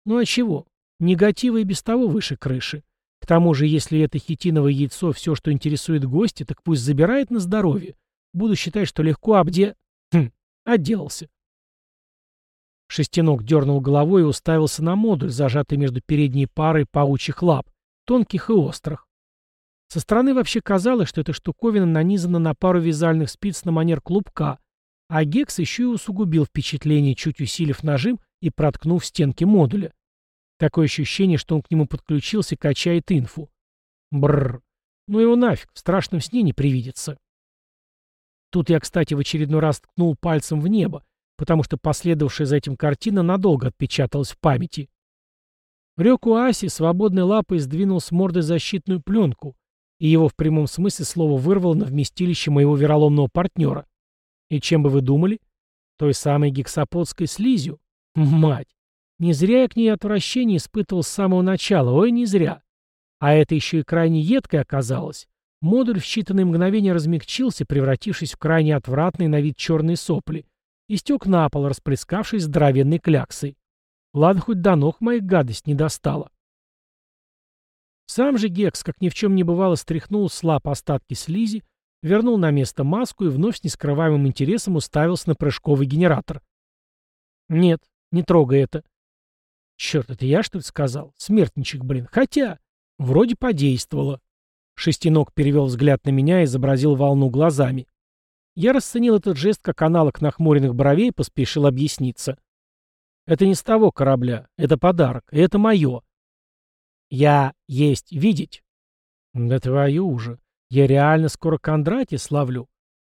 Ну а чего? Негативы и без того выше крыши. К тому же, если это хитиновое яйцо все, что интересует гостя, так пусть забирает на здоровье. Буду считать, что легко обде... Хм, отделался. Шестенок дернул головой и уставился на модуль, зажатый между передней парой паучьих лап, тонких и острых. Со стороны вообще казалось, что эта штуковина нанизана на пару вязальных спиц на манер клубка, а Гекс еще и усугубил впечатление, чуть усилив нажим и проткнув стенки модуля. Такое ощущение, что он к нему подключился качает инфу. Бррр. Ну его нафиг, в страшном сне не привидится. Тут я, кстати, в очередной раз ткнул пальцем в небо, потому что последовавшая за этим картина надолго отпечаталась в памяти. Рёку Аси свободной лапой сдвинул с морды защитную пленку, и его в прямом смысле слова вырвало на вместилище моего вероломного партнера. И чем бы вы думали? Той самой гексаподской слизью? Мать! Не зря я к ней отвращение испытывал с самого начала, ой, не зря. А это еще и крайне едкое оказалось. Модуль в считанные мгновения размягчился, превратившись в крайне отвратный на вид черные сопли, и стек на пол, расплескавшись здоровенной кляксой. Ладно, хоть до ног моих гадость не достала. Сам же Гекс, как ни в чем не бывало, стряхнул с лап остатки слизи, вернул на место маску и вновь с нескрываемым интересом уставился на прыжковый генератор. «Нет, не трогай это». «Черт, это я, что ли, сказал? Смертничек, блин. Хотя...» «Вроде подействовало». Шестенок перевел взгляд на меня и изобразил волну глазами. Я расценил этот жест как аналог нахмуренных бровей и поспешил объясниться. «Это не с того корабля. Это подарок. И это мое. Я есть видеть». «Да твою уже. Я реально скоро Кондратия славлю.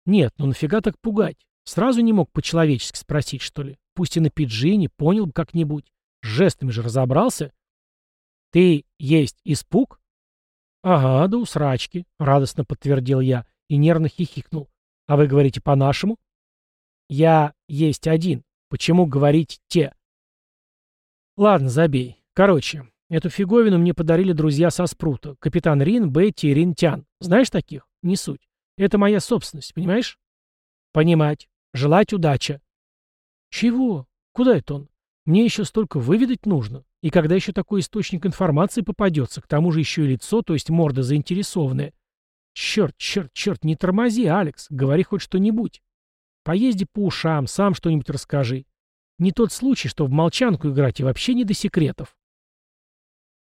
Нет, ну нафига так пугать? Сразу не мог по-человечески спросить, что ли? Пусть и на пиджине, понял бы как-нибудь. С жестами же разобрался. Ты есть испуг? Ага, да усрачки, радостно подтвердил я и нервно хихикнул. А вы говорите по-нашему? Я есть один. Почему говорить те? Ладно, забей. Короче, Эту фиговину мне подарили друзья со спрута. Капитан Рин, Бетти и Ринтян. Знаешь таких? Не суть. Это моя собственность, понимаешь? Понимать. Желать удачи. Чего? Куда это он? Мне еще столько выведать нужно. И когда еще такой источник информации попадется, к тому же еще и лицо, то есть морда заинтересованная. Черт, черт, черт, не тормози, Алекс. Говори хоть что-нибудь. Поезди по ушам, сам что-нибудь расскажи. Не тот случай, что в молчанку играть и вообще не до секретов.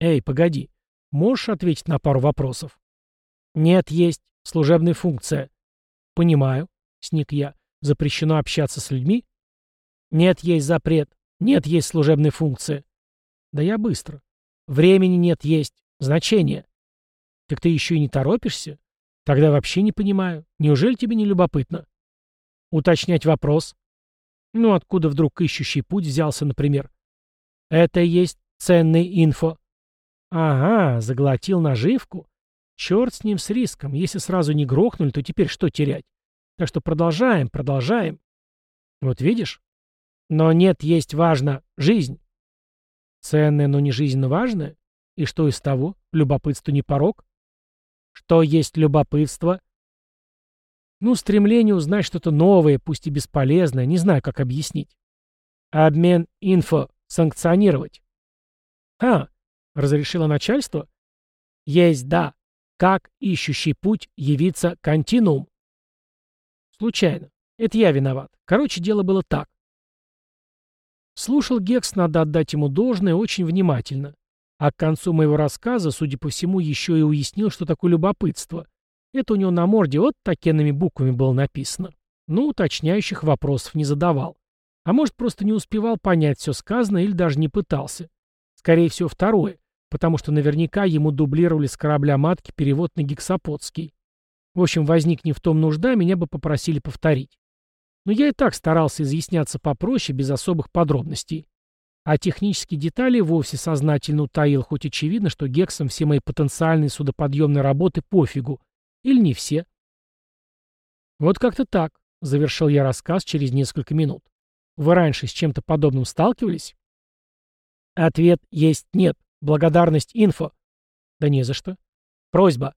«Эй, погоди. Можешь ответить на пару вопросов?» «Нет, есть. Служебная функция». «Понимаю», — сник я. «Запрещено общаться с людьми?» «Нет, есть запрет. Нет, есть служебная функция». «Да я быстро». «Времени нет, есть. Значение». «Так ты еще и не торопишься?» «Тогда вообще не понимаю. Неужели тебе не любопытно?» «Уточнять вопрос». «Ну, откуда вдруг ищущий путь взялся, например?» «Это есть ценный инфо». Ага, заглотил наживку. Черт с ним с риском. Если сразу не грохнули, то теперь что терять? Так что продолжаем, продолжаем. Вот видишь? Но нет, есть важно. Жизнь. Ценное, но не жизненно важное? И что из того? Любопытство не порог? Что есть любопытство? Ну, стремление узнать что-то новое, пусть и бесполезное, не знаю, как объяснить. Обмен инфо санкционировать. А, Разрешило начальство? Есть, да. Как ищущий путь явиться континуум? Случайно. Это я виноват. Короче, дело было так. Слушал Гекс, надо отдать ему должное, очень внимательно. А к концу моего рассказа, судя по всему, еще и уяснил, что такое любопытство. Это у него на морде вот такенными буквами было написано. Ну, уточняющих вопросов не задавал. А может, просто не успевал понять все сказанное или даже не пытался. Скорее всего, второе потому что наверняка ему дублировали с корабля матки перевод на гексаподский. В общем, возник не в том нужда, меня бы попросили повторить. Но я и так старался изъясняться попроще, без особых подробностей. А технические детали вовсе сознательно утаил, хоть очевидно, что Гексом все мои потенциальные судоподъемные работы пофигу. Или не все. Вот как-то так, завершил я рассказ через несколько минут. Вы раньше с чем-то подобным сталкивались? Ответ есть нет. Благодарность инфо. Да не за что. Просьба.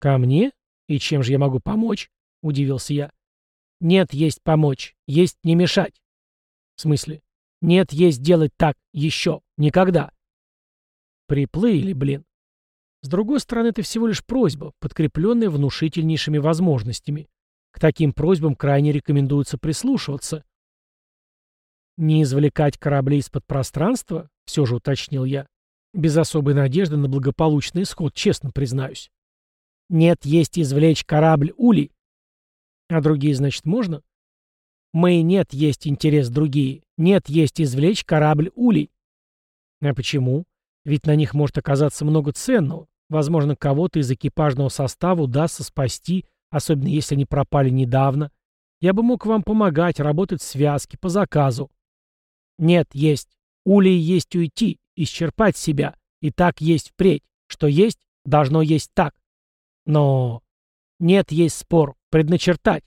Ко мне? И чем же я могу помочь? Удивился я. Нет, есть помочь. Есть не мешать. В смысле? Нет, есть делать так. Еще. Никогда. Приплыли, блин. С другой стороны, это всего лишь просьба, подкрепленная внушительнейшими возможностями. К таким просьбам крайне рекомендуется прислушиваться. «Не извлекать корабли из-под пространства?» — все же уточнил я. Без особой надежды на благополучный исход, честно признаюсь. «Нет, есть извлечь корабль Ули». «А другие, значит, можно?» «Мы нет, есть интерес другие. Нет, есть извлечь корабль Ули». «А почему? Ведь на них может оказаться много ценного. Возможно, кого-то из экипажного состава удастся спасти, особенно если они пропали недавно. Я бы мог вам помогать, работать в связке, по заказу. Нет, есть. Улей есть уйти, исчерпать себя. И так есть впредь. Что есть, должно есть так. Но нет, есть спор. Предначертать.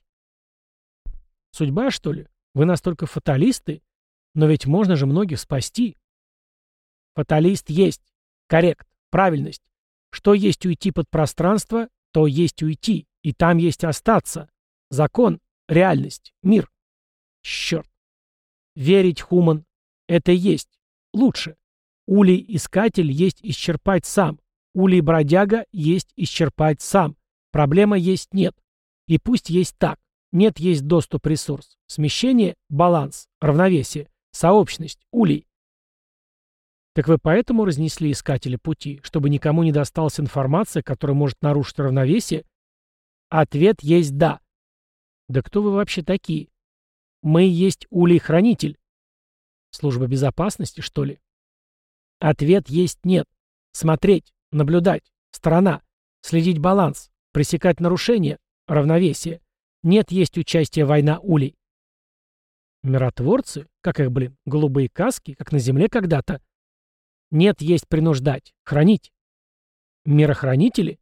Судьба, что ли? Вы настолько фаталисты? Но ведь можно же многих спасти. Фаталист есть. Коррект. Правильность. Что есть уйти под пространство, то есть уйти. И там есть остаться. Закон. Реальность. Мир. Черт. Верить, Хуман, это есть. Лучше. Улей-искатель есть исчерпать сам. Улей-бродяга есть исчерпать сам. Проблема есть нет. И пусть есть так. Нет есть доступ-ресурс. Смещение – баланс, равновесие, сообщность, улей. Так вы поэтому разнесли искатели пути, чтобы никому не досталась информация, которая может нарушить равновесие? Ответ есть «да». Да кто вы вообще такие? Мы есть улей-хранитель. Служба безопасности, что ли? Ответ есть нет. Смотреть, наблюдать, сторона, следить баланс, пресекать нарушения, равновесие. Нет есть участие война улей. Миротворцы? Как их, блин, голубые каски, как на земле когда-то? Нет есть принуждать, хранить. Мирохранители?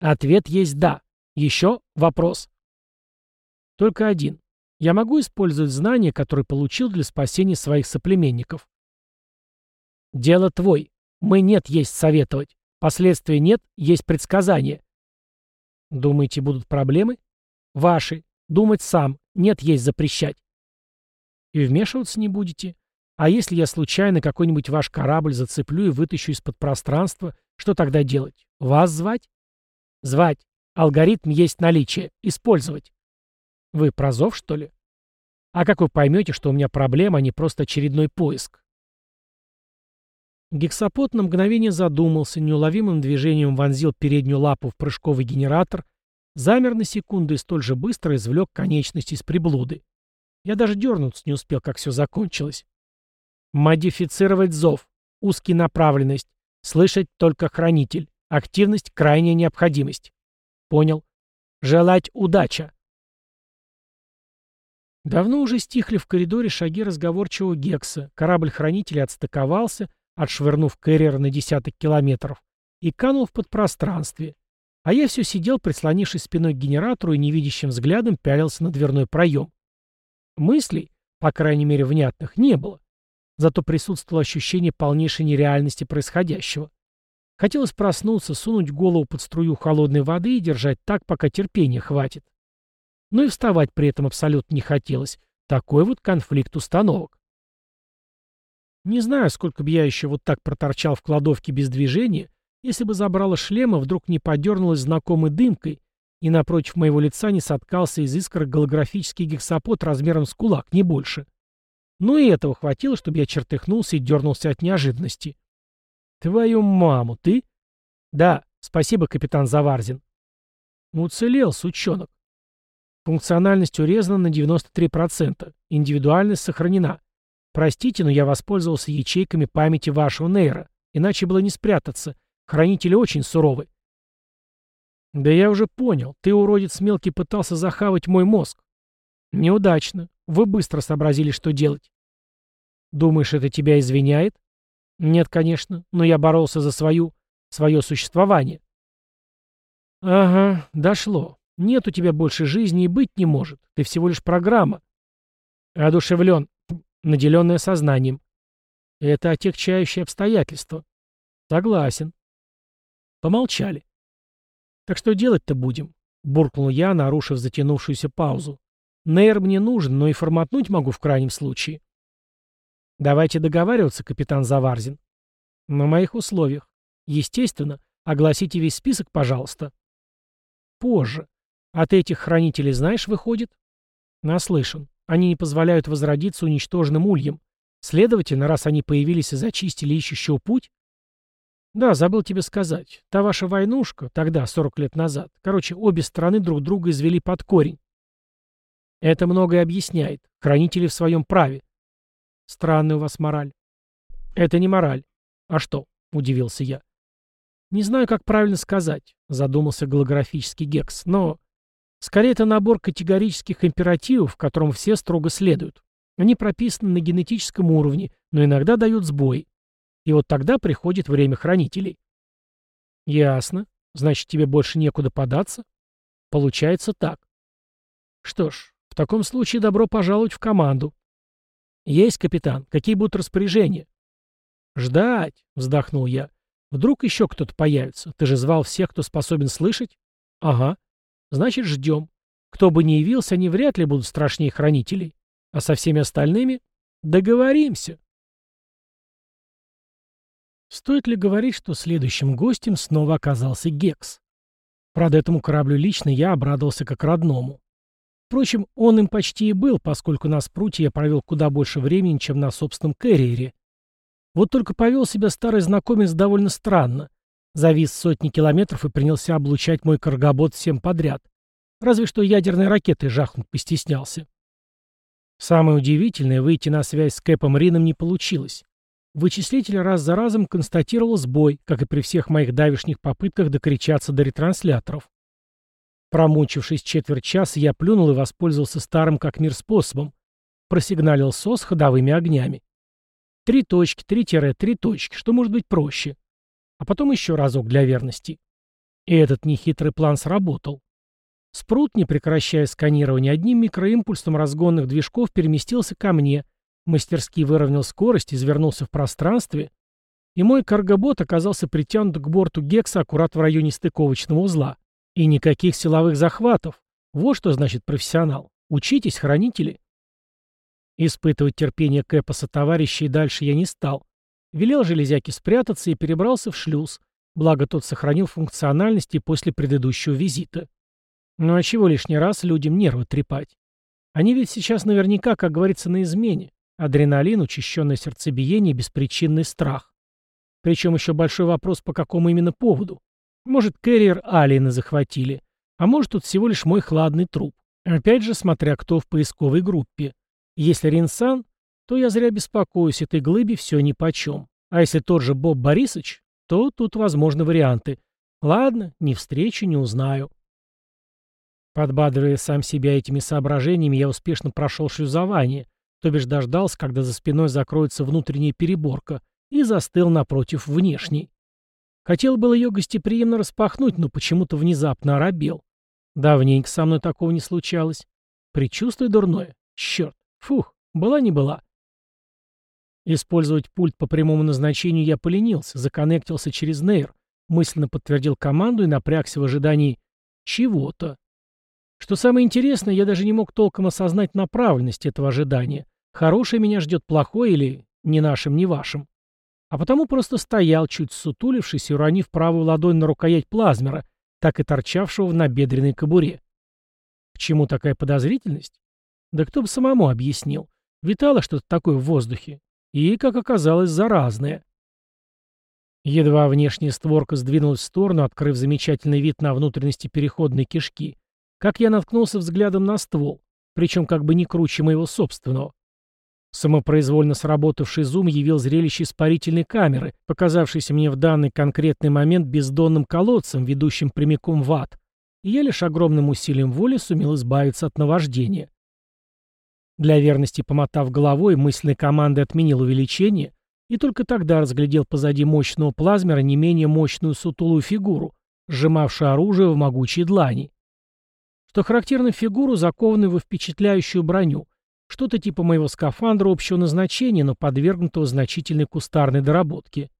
Ответ есть да. Еще вопрос. Только один. Я могу использовать знания, которые получил для спасения своих соплеменников. Дело твой. Мы нет есть советовать. Последствий нет, есть предсказания. Думаете, будут проблемы? Ваши. Думать сам. Нет есть запрещать. И вмешиваться не будете? А если я случайно какой-нибудь ваш корабль зацеплю и вытащу из-под пространства, что тогда делать? Вас звать? Звать. Алгоритм есть наличие. Использовать. Вы про зов, что ли? А как вы поймете, что у меня проблема, а не просто очередной поиск? Гексапот на мгновение задумался, неуловимым движением вонзил переднюю лапу в прыжковый генератор, замер на секунду и столь же быстро извлек конечность из приблуды. Я даже дернуться не успел, как все закончилось. Модифицировать зов. Узкий направленность. Слышать только хранитель. Активность – крайняя необходимость. Понял. Желать удача. Давно уже стихли в коридоре шаги разговорчивого Гекса, корабль хранителя отстыковался, отшвырнув Кэрриера на десяток километров, и канул в подпространстве. А я все сидел, прислонившись спиной к генератору и невидящим взглядом пялился на дверной проем. Мыслей, по крайней мере внятных, не было. Зато присутствовало ощущение полнейшей нереальности происходящего. Хотелось проснуться, сунуть голову под струю холодной воды и держать так, пока терпения хватит. Но и вставать при этом абсолютно не хотелось. Такой вот конфликт установок. Не знаю, сколько бы я еще вот так проторчал в кладовке без движения, если бы забрало шлема, вдруг не подернулась знакомой дымкой, и напротив моего лица не соткался из искр голографический гексапод размером с кулак, не больше. Но и этого хватило, чтобы я чертыхнулся и дернулся от неожиданности. «Твою маму, ты?» «Да, спасибо, капитан Заварзин». «Уцелел, сучонок. Функциональность урезана на 93%. Индивидуальность сохранена. Простите, но я воспользовался ячейками памяти вашего нейра. Иначе было не спрятаться. Хранители очень суровы. Да я уже понял. Ты, уродец мелкий, пытался захавать мой мозг. Неудачно. Вы быстро сообразили, что делать. Думаешь, это тебя извиняет? Нет, конечно, но я боролся за свою... свое существование. Ага, дошло. Нет у тебя больше жизни и быть не может. Ты всего лишь программа. Одушевлен, наделенная сознанием. Это отягчающее обстоятельство. Согласен. Помолчали. Так что делать-то будем? Буркнул я, нарушив затянувшуюся паузу. Нейр мне нужен, но и форматнуть могу в крайнем случае. Давайте договариваться, капитан Заварзин. На моих условиях. Естественно. Огласите весь список, пожалуйста. Позже. Ты этих хранителей знаешь, выходит? Наслышан. Они не позволяют возродиться уничтоженным ульям. Следовательно, раз они появились и зачистили ищущего путь... Да, забыл тебе сказать. Та ваша войнушка, тогда, 40 лет назад, короче, обе стороны друг друга извели под корень. Это многое объясняет. Хранители в своем праве. Странная у вас мораль. Это не мораль. А что? Удивился я. Не знаю, как правильно сказать, задумался голографический Гекс, но... Скорее, это набор категорических императивов, которым все строго следуют. Они прописаны на генетическом уровне, но иногда дают сбой. И вот тогда приходит время хранителей. Ясно. Значит, тебе больше некуда податься? Получается так. Что ж, в таком случае добро пожаловать в команду. Есть, капитан. Какие будут распоряжения? Ждать, вздохнул я. Вдруг еще кто-то появится. Ты же звал всех, кто способен слышать? Ага. Значит, ждем. Кто бы ни явился, они вряд ли будут страшнее хранителей. А со всеми остальными договоримся. Стоит ли говорить, что следующим гостем снова оказался Гекс? Правда, этому кораблю лично я обрадовался как родному. Впрочем, он им почти и был, поскольку на спруте я провел куда больше времени, чем на собственном карьере. Вот только повел себя старый знакомец довольно странно. Завис сотни километров и принялся облучать мой каргобот всем подряд. Разве что ядерной ракетой жахнуть постеснялся. Самое удивительное, выйти на связь с Кэпом Рином не получилось. Вычислитель раз за разом констатировал сбой, как и при всех моих давишних попытках докричаться до ретрансляторов. Промучившись четверть часа, я плюнул и воспользовался старым как мир способом. Просигналил СОС ходовыми огнями. Три точки, три-три точки, что может быть проще. А потом еще разок для верности. И этот нехитрый план сработал. Спрут, не прекращая сканирование, одним микроимпульсом разгонных движков переместился ко мне, мастерски выровнял скорость, извернулся в пространстве, и мой каргобот оказался притянут к борту Гекса аккурат в районе стыковочного узла. И никаких силовых захватов. Вот что значит профессионал. Учитесь, хранители. Испытывать терпение Кэпаса товарищей дальше я не стал. Велел железяке спрятаться и перебрался в шлюз, благо тот сохранил функциональности после предыдущего визита. Ну а чего лишний раз людям нервы трепать? Они ведь сейчас наверняка, как говорится, на измене. Адреналин, учащенное сердцебиение, беспричинный страх. Причем еще большой вопрос, по какому именно поводу. Может, Кэрриер Алиена захватили, а может, тут всего лишь мой хладный труп. Опять же, смотря кто в поисковой группе. Если Ринсан, то я зря беспокоюсь, этой глыбе все нипочем. А если тот же Боб Борисович, то тут возможны варианты. Ладно, ни встречу, не узнаю. Подбадривая сам себя этими соображениями, я успешно прошел шлюзование, то бишь дождался, когда за спиной закроется внутренняя переборка, и застыл напротив внешней. Хотел было ее гостеприимно распахнуть, но почему-то внезапно оробел. Давненько со мной такого не случалось. Предчувствие дурное. Черт. Фух, была не была. Использовать пульт по прямому назначению я поленился, законнектился через нейр, мысленно подтвердил команду и напрягся в ожидании чего-то. Что самое интересное, я даже не мог толком осознать направленность этого ожидания. Хорошее меня ждет плохое или ни нашим, ни вашим. А потому просто стоял, чуть сутулившись и уронив правую ладонь на рукоять плазмера, так и торчавшего в набедренной кобуре. К чему такая подозрительность? Да кто бы самому объяснил. Витало что-то такое в воздухе. И, как оказалось, заразное. Едва внешняя створка сдвинулась в сторону, открыв замечательный вид на внутренности переходной кишки, как я наткнулся взглядом на ствол, причем как бы не круче моего собственного. Самопроизвольно сработавший зум явил зрелище испарительной камеры, показавшейся мне в данный конкретный момент бездонным колодцем, ведущим прямиком в ад, и я лишь огромным усилием воли сумел избавиться от наваждения. Для верности помотав головой, мысленной командой отменил увеличение и только тогда разглядел позади мощного плазмера не менее мощную сутулую фигуру, сжимавшую оружие в могучей длани. Что характерно фигуру, закованную во впечатляющую броню, что-то типа моего скафандра общего назначения, но подвергнутого значительной кустарной доработке.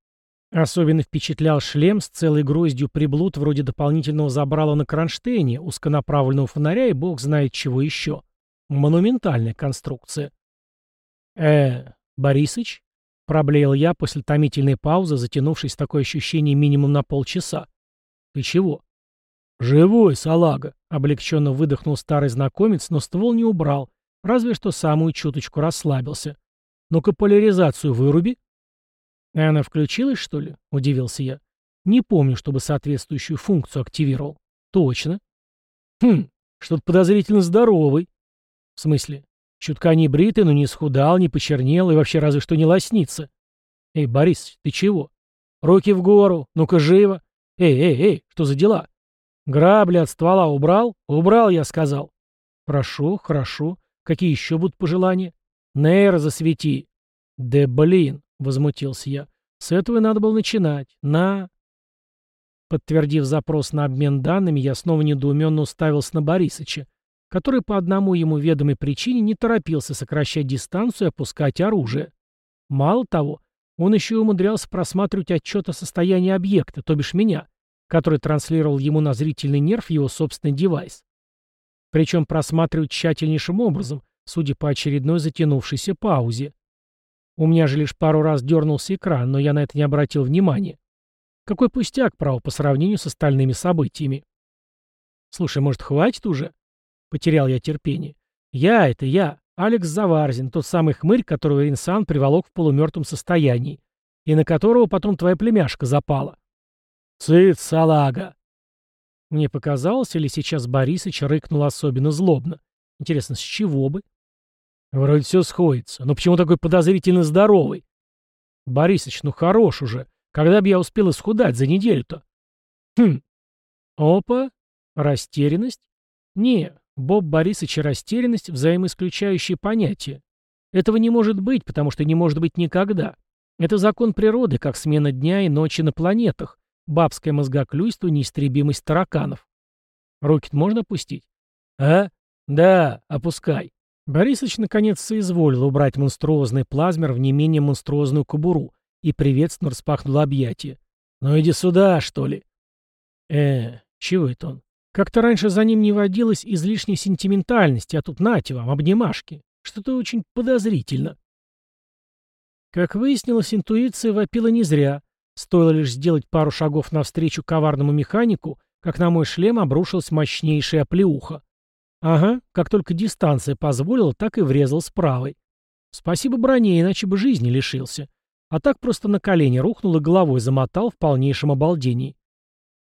Особенно впечатлял шлем с целой гроздью приблуд вроде дополнительного забрала на кронштейне, узконаправленного фонаря и бог знает чего еще. Монументальная конструкция. «Э, Борисыч?» — проблеял я после томительной паузы, затянувшись такое ощущение минимум на полчаса. «Ты чего?» «Живой, салага!» — облегченно выдохнул старый знакомец, но ствол не убрал, разве что самую чуточку расслабился. «Ну-ка поляризацию выруби». «Она включилась, что ли?» — удивился я. «Не помню, чтобы соответствующую функцию активировал». «Точно». «Хм, что-то подозрительно здоровый». В смысле? Чутка не бритый, но не схудал, не почернел и вообще разве что не лоснится. Эй, Борис, ты чего? Руки в гору, ну-ка живо. Эй, эй, эй, что за дела? Грабли от ствола убрал? Убрал, я сказал. Хорошо, хорошо. Какие еще будут пожелания? Нейра засвети. Да блин, возмутился я. С этого и надо было начинать. На... Подтвердив запрос на обмен данными, я снова недоуменно уставился на Борисыча, который по одному ему ведомой причине не торопился сокращать дистанцию и опускать оружие. Мало того, он еще и умудрялся просматривать отчет о состоянии объекта, то бишь меня, который транслировал ему на зрительный нерв его собственный девайс. Причем просматривать тщательнейшим образом, судя по очередной затянувшейся паузе. У меня же лишь пару раз дернулся экран, но я на это не обратил внимания. Какой пустяк, право, по сравнению с остальными событиями. Слушай, может, хватит уже? Потерял я терпение. Я — это я, Алекс Заварзин, тот самый хмырь, которого Ринсан приволок в полумертвом состоянии, и на которого потом твоя племяшка запала. Цит, салага! Мне показалось, или сейчас Борисыч рыкнул особенно злобно. Интересно, с чего бы? Вроде все сходится, но почему такой подозрительно здоровый? Борисыч, ну хорош уже. Когда бы я успел исхудать за неделю-то? Хм. Опа. Растерянность? Не, Боб Борисович и растерянность – взаимоисключающие понятия. Этого не может быть, потому что не может быть никогда. Это закон природы, как смена дня и ночи на планетах, бабское мозгоклюйство, неистребимость тараканов. руки можно опустить? А? Да, опускай. Борисович наконец соизволил убрать монструозный плазмер в не менее монструозную кобуру и приветственно распахнул объятия. «Ну иди сюда, что ли?» «Э, чего это он? Как-то раньше за ним не водилось излишней сентиментальности, а тут нате вам, обнимашки. Что-то очень подозрительно. Как выяснилось, интуиция вопила не зря. Стоило лишь сделать пару шагов навстречу коварному механику, как на мой шлем обрушилась мощнейшая оплеуха. Ага, как только дистанция позволила, так и врезал с правой. Спасибо броне, иначе бы жизни лишился. А так просто на колени рухнул и головой замотал в полнейшем обалдении.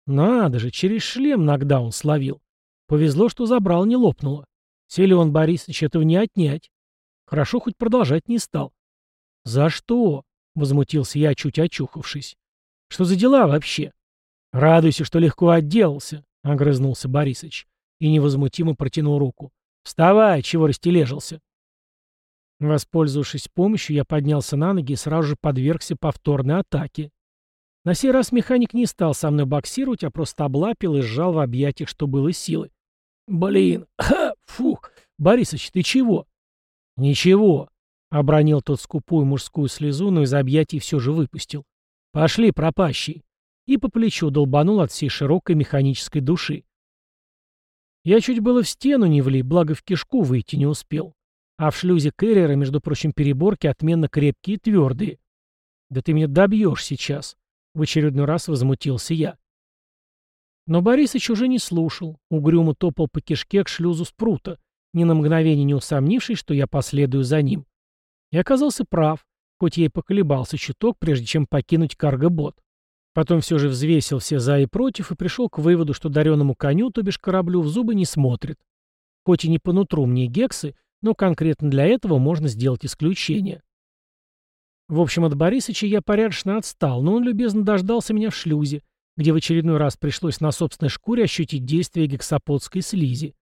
Надо же, через шлем нокдаун словил. Повезло, что забрал, не лопнуло. Силион Борисович этого не отнять. Хорошо, хоть продолжать не стал. «За что?» — возмутился я, чуть очухавшись. «Что за дела вообще?» «Радуйся, что легко отделался», — огрызнулся Борисович и невозмутимо протянул руку. «Вставай, чего растележился?» Воспользовавшись помощью, я поднялся на ноги и сразу же подвергся повторной атаке. На сей раз механик не стал со мной боксировать, а просто облапил и сжал в объятиях, что было силы. «Блин! Ха! Фух! Борисыч, ты чего?» «Ничего!» — обронил тот скупую мужскую слезу, но из объятий все же выпустил. «Пошли, пропащий!» И по плечу долбанул от всей широкой механической души. Я чуть было в стену не влип, благо в кишку выйти не успел. А в шлюзе Кэрриера, между прочим, переборки отменно крепкие и твердые. «Да ты меня добьешь сейчас!» В очередной раз возмутился я. Но Борисыч уже не слушал, угрюмо топал по кишке к шлюзу спрута, ни на мгновение не усомнившись, что я последую за ним. И оказался прав, хоть я и поколебался чуток, прежде чем покинуть каргобот. Потом все же взвесил все за и против и пришел к выводу, что дареному коню, то бишь кораблю, в зубы не смотрит. Хоть и не по нутру мне гексы, но конкретно для этого можно сделать исключение. В общем, от Борисыча я порядочно отстал, но он любезно дождался меня в шлюзе, где в очередной раз пришлось на собственной шкуре ощутить действие гексаподской слизи.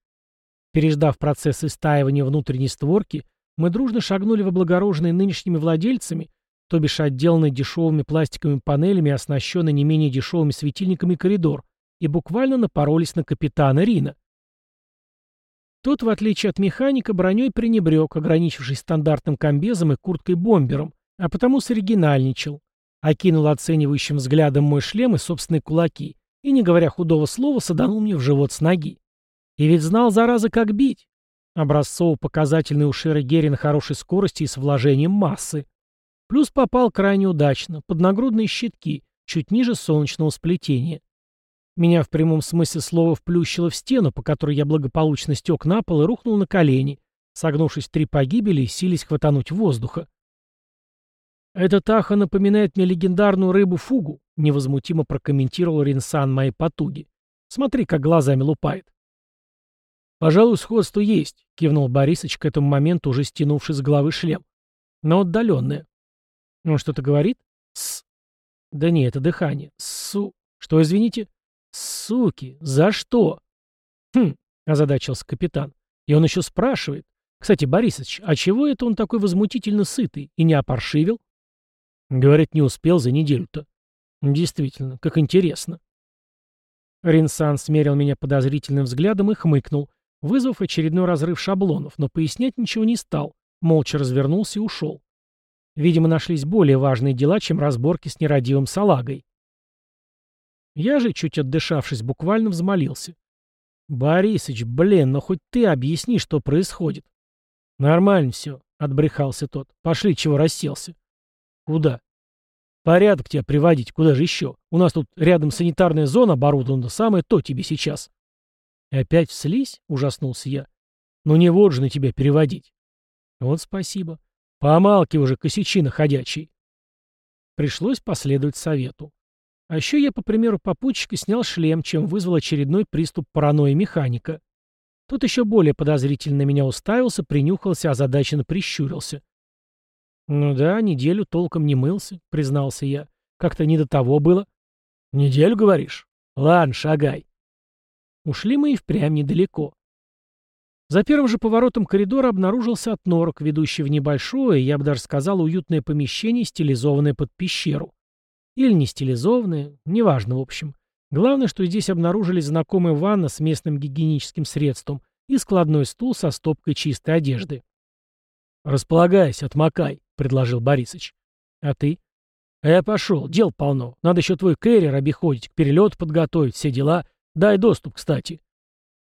Переждав процесс истаивания внутренней створки, мы дружно шагнули в облагороженные нынешними владельцами, то бишь отделанный дешевыми пластиковыми панелями и оснащенный не менее дешевыми светильниками коридор, и буквально напоролись на капитана Рина. Тот, в отличие от механика, броней пренебрег, ограничившись стандартным комбезом и курткой-бомбером, а потому соригинальничал. Окинул оценивающим взглядом мой шлем и собственные кулаки, и, не говоря худого слова, саданул мне в живот с ноги. И ведь знал, зараза, как бить. Образцово-показательный у Шера Герри хорошей скорости и с вложением массы. Плюс попал крайне удачно, под нагрудные щитки, чуть ниже солнечного сплетения. Меня в прямом смысле слова вплющило в стену, по которой я благополучно стек на пол и рухнул на колени, согнувшись три погибели и сились хватануть воздуха. «Эта таха напоминает мне легендарную рыбу-фугу», — невозмутимо прокомментировал Ринсан мои потуги. «Смотри, как глазами лупает». «Пожалуй, сходство есть», — кивнул Борисыч к этому моменту, уже стянувший с головы шлем. «Но отдаленное». «Он что-то говорит?» «С...» «Да не, это дыхание. Су...» «Что, извините?» «Суки! За что?» «Хм», — озадачился капитан. И он еще спрашивает. «Кстати, Борисович, а чего это он такой возмутительно сытый и не опоршивил?» Говорит, не успел за неделю-то. Действительно, как интересно. Ринсан смерил меня подозрительным взглядом и хмыкнул, вызвав очередной разрыв шаблонов, но пояснять ничего не стал, молча развернулся и ушел. Видимо, нашлись более важные дела, чем разборки с нерадивым салагой. Я же, чуть отдышавшись, буквально взмолился. «Борисыч, блин, но хоть ты объясни, что происходит». «Нормально все», — отбрехался тот. «Пошли, чего расселся». «Куда?» «Порядок тебя приводить, куда же еще? У нас тут рядом санитарная зона оборудована, самое то тебе сейчас». «И опять вслись?» — ужаснулся я. «Ну не вот же на тебя переводить». «Вот спасибо. Помалкивай уже, косячина ходячий». Пришлось последовать совету. А еще я, по примеру попутчика, снял шлем, чем вызвал очередной приступ паранойи механика. Тот еще более подозрительно меня уставился, принюхался, озадаченно прищурился. «Ну да, неделю толком не мылся», — признался я. «Как-то не до того было». «Неделю, говоришь? Ладно, шагай». Ушли мы и впрямь недалеко. За первым же поворотом коридора обнаружился отнорок, ведущий в небольшое, я бы даже сказал, уютное помещение, стилизованное под пещеру. Или не стилизованные, неважно в общем. Главное, что здесь обнаружились знакомая ванна с местным гигиеническим средством и складной стул со стопкой чистой одежды. «Располагайся, отмокай», — предложил Борисыч. «А ты?» «А я пошел, дел полно. Надо еще твой кэрриер обиходить, к перелету подготовить, все дела. Дай доступ, кстати».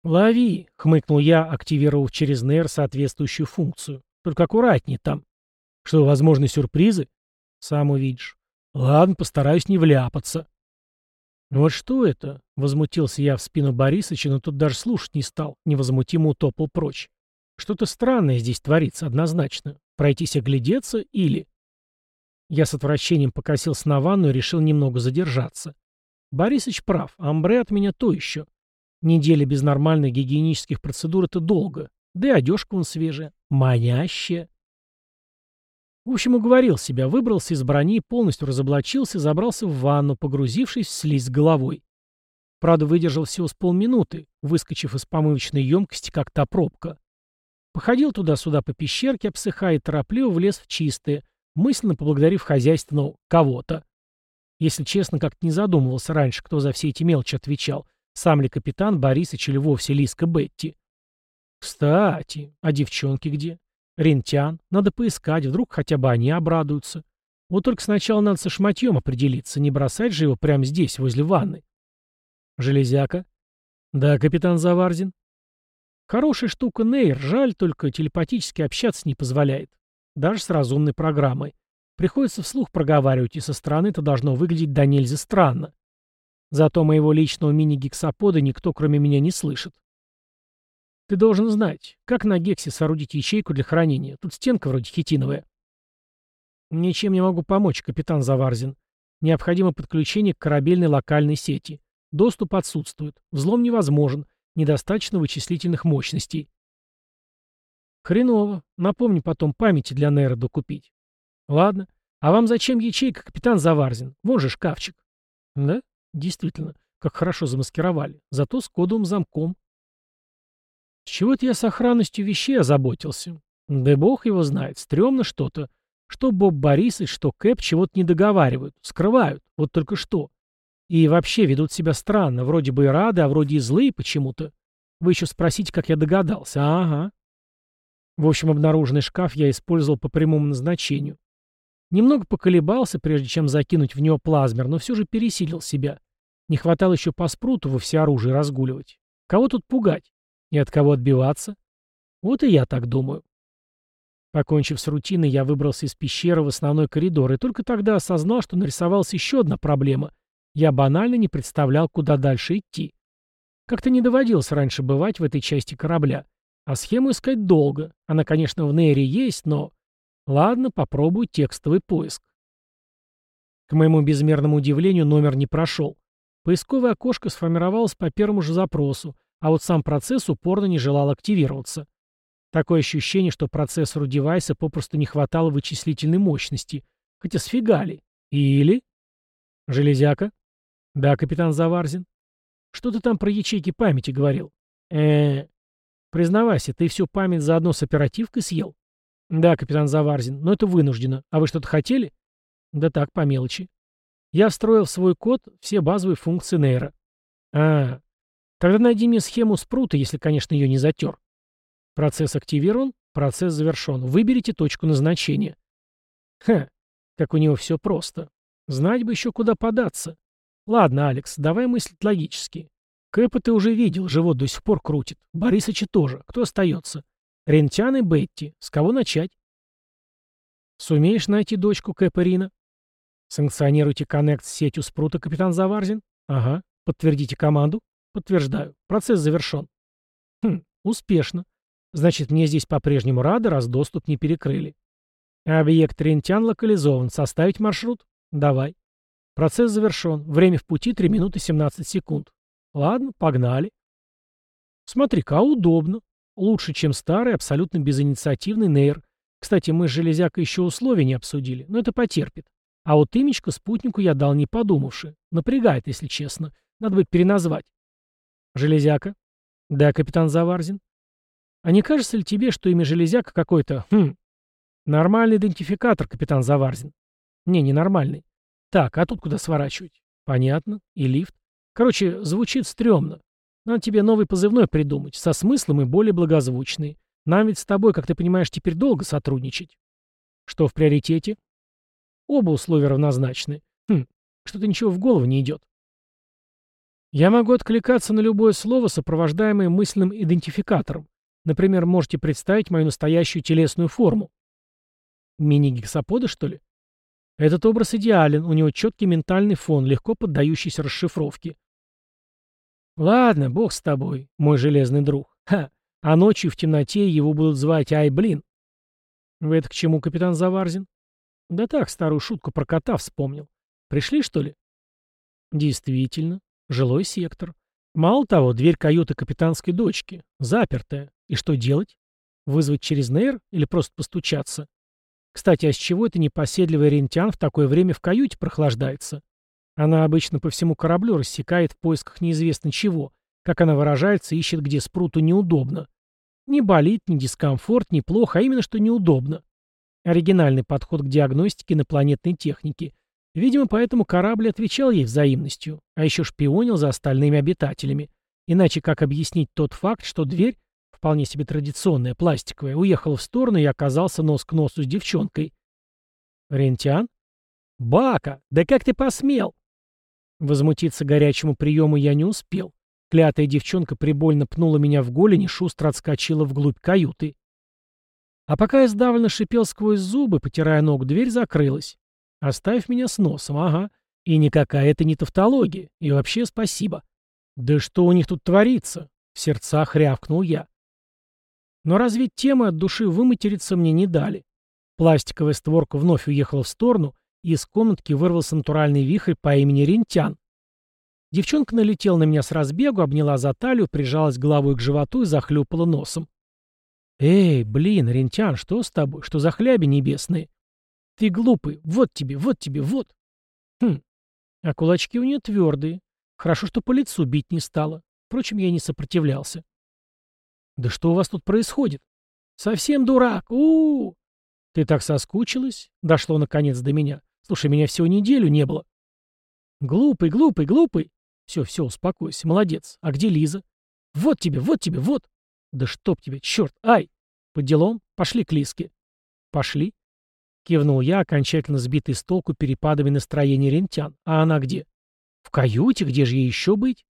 «Лови», — хмыкнул я, активировав через нейр соответствующую функцию. «Только аккуратнее там». «Что, возможны сюрпризы?» «Сам увидишь». Ладно, постараюсь не вляпаться. «Ну «Вот что это?» — возмутился я в спину Борисыча, но тут даже слушать не стал, невозмутимо утопал прочь. «Что-то странное здесь творится, однозначно. Пройтись оглядеться или...» Я с отвращением покосился на ванну и решил немного задержаться. Борисыч прав, амбре от меня то еще. Неделя без нормальных гигиенических процедур — это долго. Да и одежка он свежая, манящая. В общем, уговорил себя, выбрался из брони, полностью разоблачился, забрался в ванну, погрузившись в слизь головой. Правда, выдержал всего с полминуты, выскочив из помывочной емкости, как та пробка. Походил туда-сюда по пещерке, обсыхая, и торопливо влез в чистое, мысленно поблагодарив хозяйственного кого-то. Если честно, как-то не задумывался раньше, кто за все эти мелочи отвечал, сам ли капитан Борисыч или вовсе Лиска Бетти. Кстати, а девчонки где? Рентян. Надо поискать, вдруг хотя бы они обрадуются. Вот только сначала надо со шматьем определиться, не бросать же его прямо здесь, возле ванны. Железяка. Да, капитан Заварзин. Хорошая штука Нейр, жаль, только телепатически общаться не позволяет. Даже с разумной программой. Приходится вслух проговаривать, и со стороны это должно выглядеть до нельзя странно. Зато моего личного мини-гексапода никто, кроме меня, не слышит. Ты должен знать, как на Гексе соорудить ячейку для хранения. Тут стенка вроде хитиновая. Ничем не могу помочь, капитан Заварзин. Необходимо подключение к корабельной локальной сети. Доступ отсутствует. Взлом невозможен. Недостаточно вычислительных мощностей. Хреново. Напомни потом памяти для Нейра докупить. Ладно. А вам зачем ячейка, капитан Заварзин? Вон же шкафчик. Да? Действительно. Как хорошо замаскировали. Зато с кодовым замком. С чего это я сохранностью вещей озаботился? Да бог его знает, стрёмно что-то. Что Боб Борисович, что Кэп чего-то не договаривают, скрывают, вот только что. И вообще ведут себя странно, вроде бы и рады, а вроде и злые почему-то. Вы еще спросите, как я догадался. Ага. В общем, обнаруженный шкаф я использовал по прямому назначению. Немного поколебался, прежде чем закинуть в него плазмер, но все же пересилил себя. Не хватало еще по спруту во всеоружии разгуливать. Кого тут пугать? И от кого отбиваться? Вот и я так думаю. Покончив с рутиной, я выбрался из пещеры в основной коридор, и только тогда осознал, что нарисовалась еще одна проблема. Я банально не представлял, куда дальше идти. Как-то не доводилось раньше бывать в этой части корабля. А схему искать долго. Она, конечно, в Нейре есть, но... Ладно, попробую текстовый поиск. К моему безмерному удивлению, номер не прошел. Поисковое окошко сформировалось по первому же запросу, а вот сам процесс упорно не желал активироваться. Такое ощущение, что процессору девайса попросту не хватало вычислительной мощности. Хотя сфигали. Или... Железяка? Да, капитан Заварзин. Что ты там про ячейки памяти говорил? э, -э Признавайся, ты всю память заодно с оперативкой съел? Да, капитан Заварзин, но это вынуждено. А вы что-то хотели? Да так, по мелочи. Я встроил в свой код все базовые функции нейра. А, тогда найди мне схему спрута, если, конечно, ее не затер. Процесс активирован, процесс завершен. Выберите точку назначения. Ха, как у него все просто. Знать бы еще, куда податься. Ладно, Алекс, давай мыслить логически. Кэпа ты уже видел, живот до сих пор крутит. Борисыча тоже. Кто остается? Рентян и Бетти. С кого начать? Сумеешь найти дочку Кэпа Рина? Санкционируйте коннект с сетью спрута, капитан Заварзин? Ага. Подтвердите команду? Подтверждаю. Процесс завершен. Хм, успешно. Значит, мне здесь по-прежнему рады, раз доступ не перекрыли. Объект Рентян локализован. Составить маршрут? Давай. Процесс завершен. Время в пути 3 минуты 17 секунд. Ладно, погнали. Смотри-ка, удобно. Лучше, чем старый, абсолютно безинициативный нейр. Кстати, мы с Железякой еще условия не обсудили, но это потерпит. А вот имечко спутнику я дал не подумавши. Напрягает, если честно. Надо будет переназвать. Железяка? Да, капитан Заварзин. А не кажется ли тебе, что имя Железяка какой-то, хм, нормальный идентификатор, капитан Заварзин? Не, не нормальный. Так, а тут куда сворачивать? Понятно. И лифт. Короче, звучит стрёмно. Надо тебе новый позывной придумать, со смыслом и более благозвучный. Нам ведь с тобой, как ты понимаешь, теперь долго сотрудничать. Что в приоритете? Оба условия равнозначны. Хм, что-то ничего в голову не идет. Я могу откликаться на любое слово, сопровождаемое мысленным идентификатором. Например, можете представить мою настоящую телесную форму. Мини-гексаподы, что ли? Этот образ идеален, у него четкий ментальный фон, легко поддающийся расшифровке. Ладно, бог с тобой, мой железный друг. Ха, а ночью в темноте его будут звать Ай, блин. Вы это к чему, капитан Заварзин? Да так, старую шутку про кота вспомнил. Пришли, что ли? Действительно, жилой сектор. Мало того, дверь каюты капитанской дочки, запертая. И что делать? Вызвать через нейр или просто постучаться? Кстати, а с чего это непоседливый рентян в такое время в каюте прохлаждается? Она обычно по всему кораблю рассекает в поисках неизвестно чего. Как она выражается, ищет, где спруту неудобно. Не болит, не дискомфорт, не плохо, а именно, что неудобно. Оригинальный подход к диагностике инопланетной техники. Видимо, поэтому корабль отвечал ей взаимностью, а еще шпионил за остальными обитателями. Иначе как объяснить тот факт, что дверь вполне себе традиционная, пластиковая, уехал в сторону и оказался нос к носу с девчонкой. Рентян? Бака, да как ты посмел? Возмутиться горячему приему я не успел. Клятая девчонка прибольно пнула меня в голень и шустро отскочила вглубь каюты. А пока я сдавленно шипел сквозь зубы, потирая ногу, дверь закрылась. Оставь меня с носом, ага. И никакая это не тавтология. И вообще спасибо. Да что у них тут творится? В сердцах рявкнул я. Но разве темы от души выматериться мне не дали. Пластиковая створка вновь уехала в сторону, и из комнатки вырвался натуральный вихрь по имени Рентян. Девчонка налетела на меня с разбегу, обняла за талию, прижалась головой к животу и захлюпала носом. «Эй, блин, Рентян, что с тобой? Что за хляби небесные?» «Ты глупый, вот тебе, вот тебе, вот!» «Хм, а кулачки у нее твердые. Хорошо, что по лицу бить не стало. Впрочем, я не сопротивлялся. «Да что у вас тут происходит?» Совсем дурак! у у, -у! Ты так соскучилась? Дошло наконец до меня. Слушай, меня всего неделю не было. Глупый, глупый, глупый. Все, все, успокойся, молодец. А где Лиза? Вот тебе, вот тебе, вот. Да чтоб тебе, черт, ай! По делам, пошли к Лиске. Пошли. Кивнул я, окончательно сбитый с толку перепадами настроения рентян. А она где? В каюте, где же ей еще быть?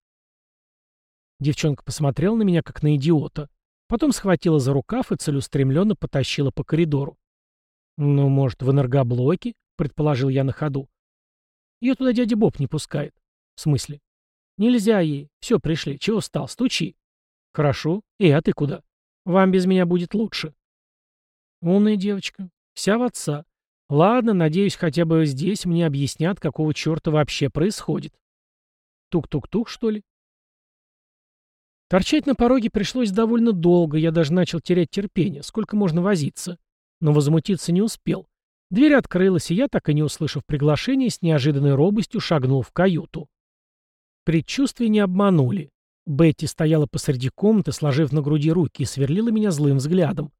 Девчонка посмотрела на меня, как на идиота. Потом схватила за рукав и целеустремленно потащила по коридору. «Ну, может, в энергоблоке?» — предположил я на ходу. «Ее туда дядя Боб не пускает». «В смысле?» «Нельзя ей. Все, пришли. Чего встал? Стучи». «Хорошо. И а ты куда? Вам без меня будет лучше». «Умная девочка. Вся в отца. Ладно, надеюсь, хотя бы здесь мне объяснят, какого черта вообще происходит. Тук-тук-тук, что ли?» Торчать на пороге пришлось довольно долго, я даже начал терять терпение. Сколько можно возиться? Но возмутиться не успел. Дверь открылась, и я, так и не услышав приглашения, с неожиданной робостью шагнул в каюту. Предчувствия не обманули. Бетти стояла посреди комнаты, сложив на груди руки, и сверлила меня злым взглядом.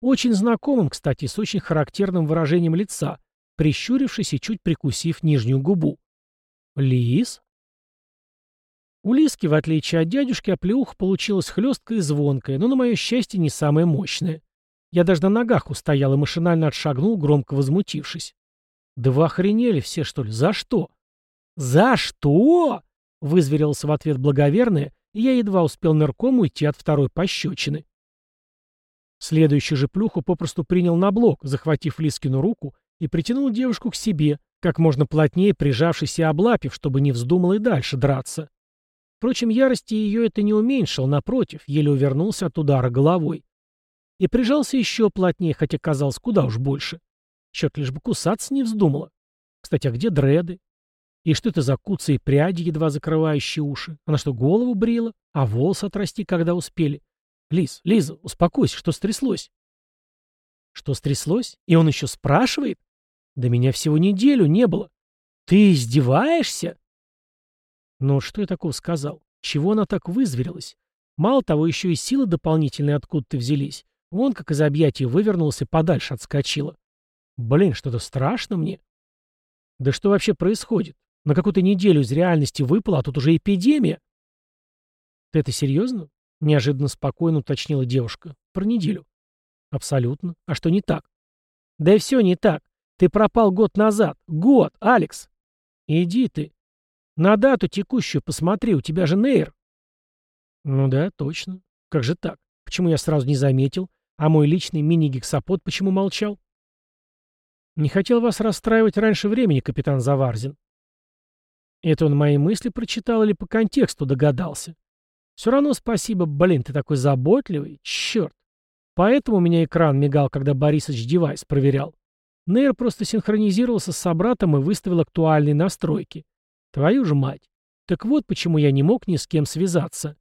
Очень знакомым, кстати, с очень характерным выражением лица, прищурившись и чуть прикусив нижнюю губу. «Лис?» У Лиски, в отличие от дядюшки, оплеуха получилась хлесткая и звонкая, но, на мое счастье, не самая мощная. Я даже на ногах устоял и машинально отшагнул, громко возмутившись. «Да вы охренели все, что ли? За что?» «За что?» — вызверился в ответ благоверная, и я едва успел нырком уйти от второй пощечины. Следующий же плюху попросту принял на блок, захватив Лискину руку, и притянул девушку к себе, как можно плотнее прижавшись и облапив, чтобы не вздумал и дальше драться. Впрочем, ярости ее это не уменьшил, напротив, еле увернулся от удара головой. И прижался еще плотнее, хотя казалось куда уж больше. Черт, лишь бы кусаться не вздумала. Кстати, а где дреды? И что это за куцы и пряди, едва закрывающие уши? Она что, голову брила? А волосы отрасти, когда успели? Лиз, Лиза, успокойся, что стряслось? Что стряслось? И он еще спрашивает? Да меня всего неделю не было. Ты издеваешься? Ну, что я такого сказал? Чего она так вызверилась? Мало того, еще и силы дополнительные откуда-то взялись. Вон как из объятий вывернулся и подальше отскочила. Блин, что-то страшно мне. Да что вообще происходит? На какую-то неделю из реальности выпало, а тут уже эпидемия. Ты это серьезно? Неожиданно спокойно уточнила девушка. Про неделю. Абсолютно. А что не так? Да и все не так. Ты пропал год назад. Год, Алекс. Иди ты. На дату текущую посмотри, у тебя же нейр. Ну да, точно. Как же так? Почему я сразу не заметил? А мой личный мини-гексапод почему молчал? Не хотел вас расстраивать раньше времени, капитан Заварзин. Это он мои мысли прочитал или по контексту догадался? Все равно спасибо, блин, ты такой заботливый, черт. Поэтому у меня экран мигал, когда Борисович девайс проверял. Нейр просто синхронизировался с собратом и выставил актуальные настройки. Твою же мать. Так вот почему я не мог ни с кем связаться.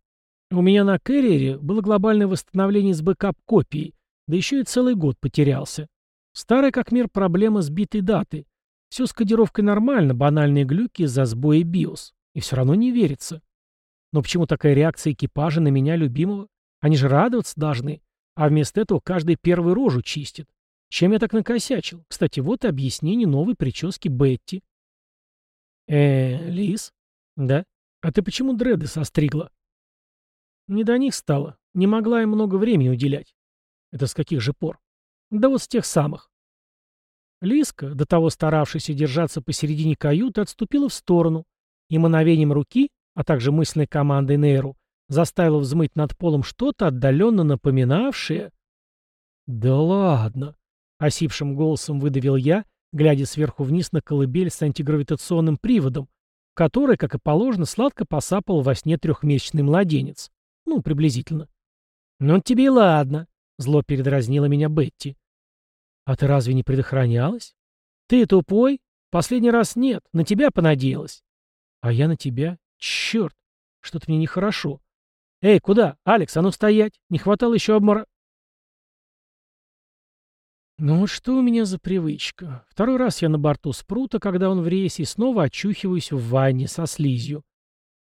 У меня на Кэрриере было глобальное восстановление с бэкап-копией, да еще и целый год потерялся. Старая как мир проблема сбитой даты. Все с кодировкой нормально, банальные глюки из-за сбоя BIOS. И все равно не верится. Но почему такая реакция экипажа на меня, любимого? Они же радоваться должны. А вместо этого каждый первый рожу чистит. Чем я так накосячил? Кстати, вот объяснение новой прически Бетти. Э, Лис? Да? А ты почему дреды состригла? Не до них стало. Не могла им много времени уделять. Это с каких же пор? Да вот с тех самых. Лиска, до того старавшаяся держаться посередине каюты, отступила в сторону и мановением руки, а также мысленной командой Нейру, заставила взмыть над полом что-то, отдаленно напоминавшее... «Да ладно!» — осипшим голосом выдавил я, глядя сверху вниз на колыбель с антигравитационным приводом, который, как и положено, сладко посапал во сне трехмесячный младенец. Ну, приблизительно. «Ну, тебе и ладно», — зло передразнила меня Бетти. «А ты разве не предохранялась? Ты тупой? Последний раз нет, на тебя понадеялась». «А я на тебя? Черт, что-то мне нехорошо. Эй, куда? Алекс, а ну стоять! Не хватало еще обмора...» Ну что у меня за привычка? Второй раз я на борту спрута, когда он в рейсе, и снова очухиваюсь в ванне со слизью.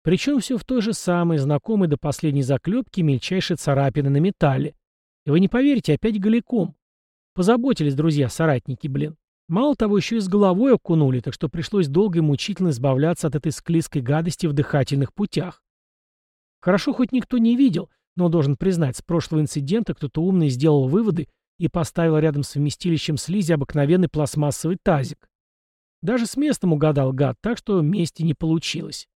Причем все в той же самой, знакомой до последней заклепки мельчайшей царапины на металле. И вы не поверите, опять голиком. Позаботились друзья-соратники, блин. Мало того, еще и с головой окунули, так что пришлось долго и мучительно избавляться от этой склизкой гадости в дыхательных путях. Хорошо, хоть никто не видел, но, должен признать, с прошлого инцидента кто-то умный сделал выводы и поставил рядом с вместилищем слизи обыкновенный пластмассовый тазик. Даже с местом угадал гад, так что мести не получилось.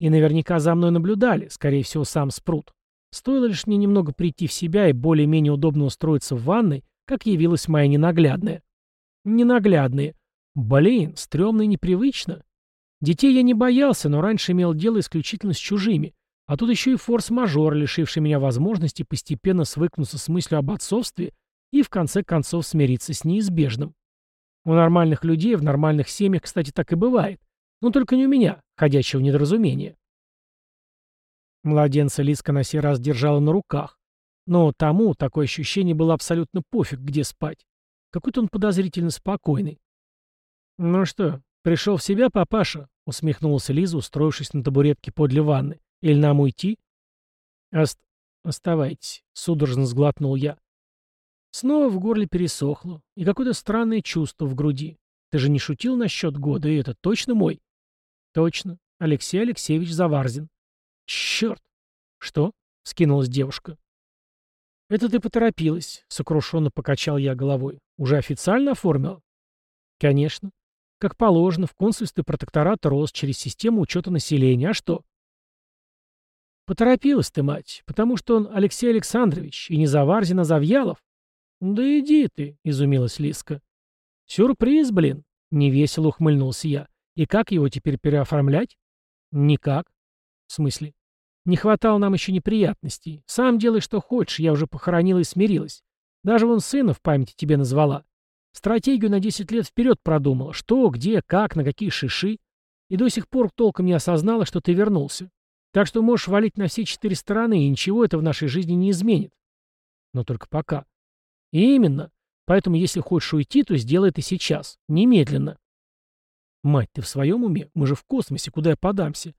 И наверняка за мной наблюдали, скорее всего, сам Спрут. Стоило лишь мне немного прийти в себя и более-менее удобно устроиться в ванной, как явилась моя ненаглядная. Ненаглядные. Блин, стрёмно и непривычно. Детей я не боялся, но раньше имел дело исключительно с чужими. А тут еще и форс-мажор, лишивший меня возможности постепенно свыкнуться с мыслью об отцовстве и в конце концов смириться с неизбежным. У нормальных людей в нормальных семьях, кстати, так и бывает. Но только не у меня, ходячего недоразумения. Младенца Лиска на сей раз держала на руках. Но тому такое ощущение было абсолютно пофиг, где спать. Какой-то он подозрительно спокойный. «Ну что, пришел в себя, папаша?» — усмехнулся Лиза, устроившись на табуретке подле ванны. «Или нам уйти?» Ост... «Оставайтесь», — судорожно сглотнул я. Снова в горле пересохло, и какое-то странное чувство в груди. Ты же не шутил насчет года, и это точно мой? Точно. Алексей Алексеевич Заварзин. Черт! Что? Скинулась девушка. Это ты поторопилась, сокрушенно покачал я головой. Уже официально оформила? Конечно. Как положено, в консульстве протектората РОС через систему учета населения. А что? Поторопилась ты, мать, потому что он Алексей Александрович, и не Заварзин, а Завьялов. «Да иди ты», — изумилась Лиска. «Сюрприз, блин», — невесело ухмыльнулся я. «И как его теперь переоформлять?» «Никак». «В смысле?» «Не хватало нам еще неприятностей. Сам делай, что хочешь, я уже похоронила и смирилась. Даже вон сына в памяти тебе назвала. Стратегию на 10 лет вперед продумала. Что, где, как, на какие шиши. И до сих пор толком не осознала, что ты вернулся. Так что можешь валить на все четыре стороны, и ничего это в нашей жизни не изменит. Но только пока. Именно. Поэтому, если хочешь уйти, то сделай это сейчас. Немедленно. Мать, ты в своем уме? Мы же в космосе. Куда я подамся?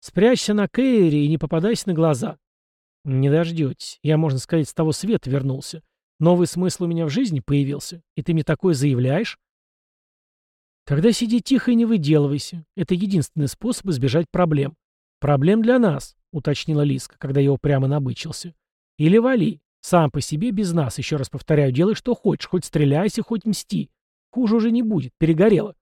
Спрячься на Кейре и не попадайся на глаза. Не дождетесь. Я, можно сказать, с того света вернулся. Новый смысл у меня в жизни появился. И ты мне такое заявляешь? Тогда сиди тихо и не выделывайся. Это единственный способ избежать проблем. Проблем для нас, уточнила Лиска, когда его прямо набычился. Или вали. Сам по себе без нас, еще раз повторяю, делай что хочешь, хоть стреляйся, хоть мсти. Хуже уже не будет, перегорело.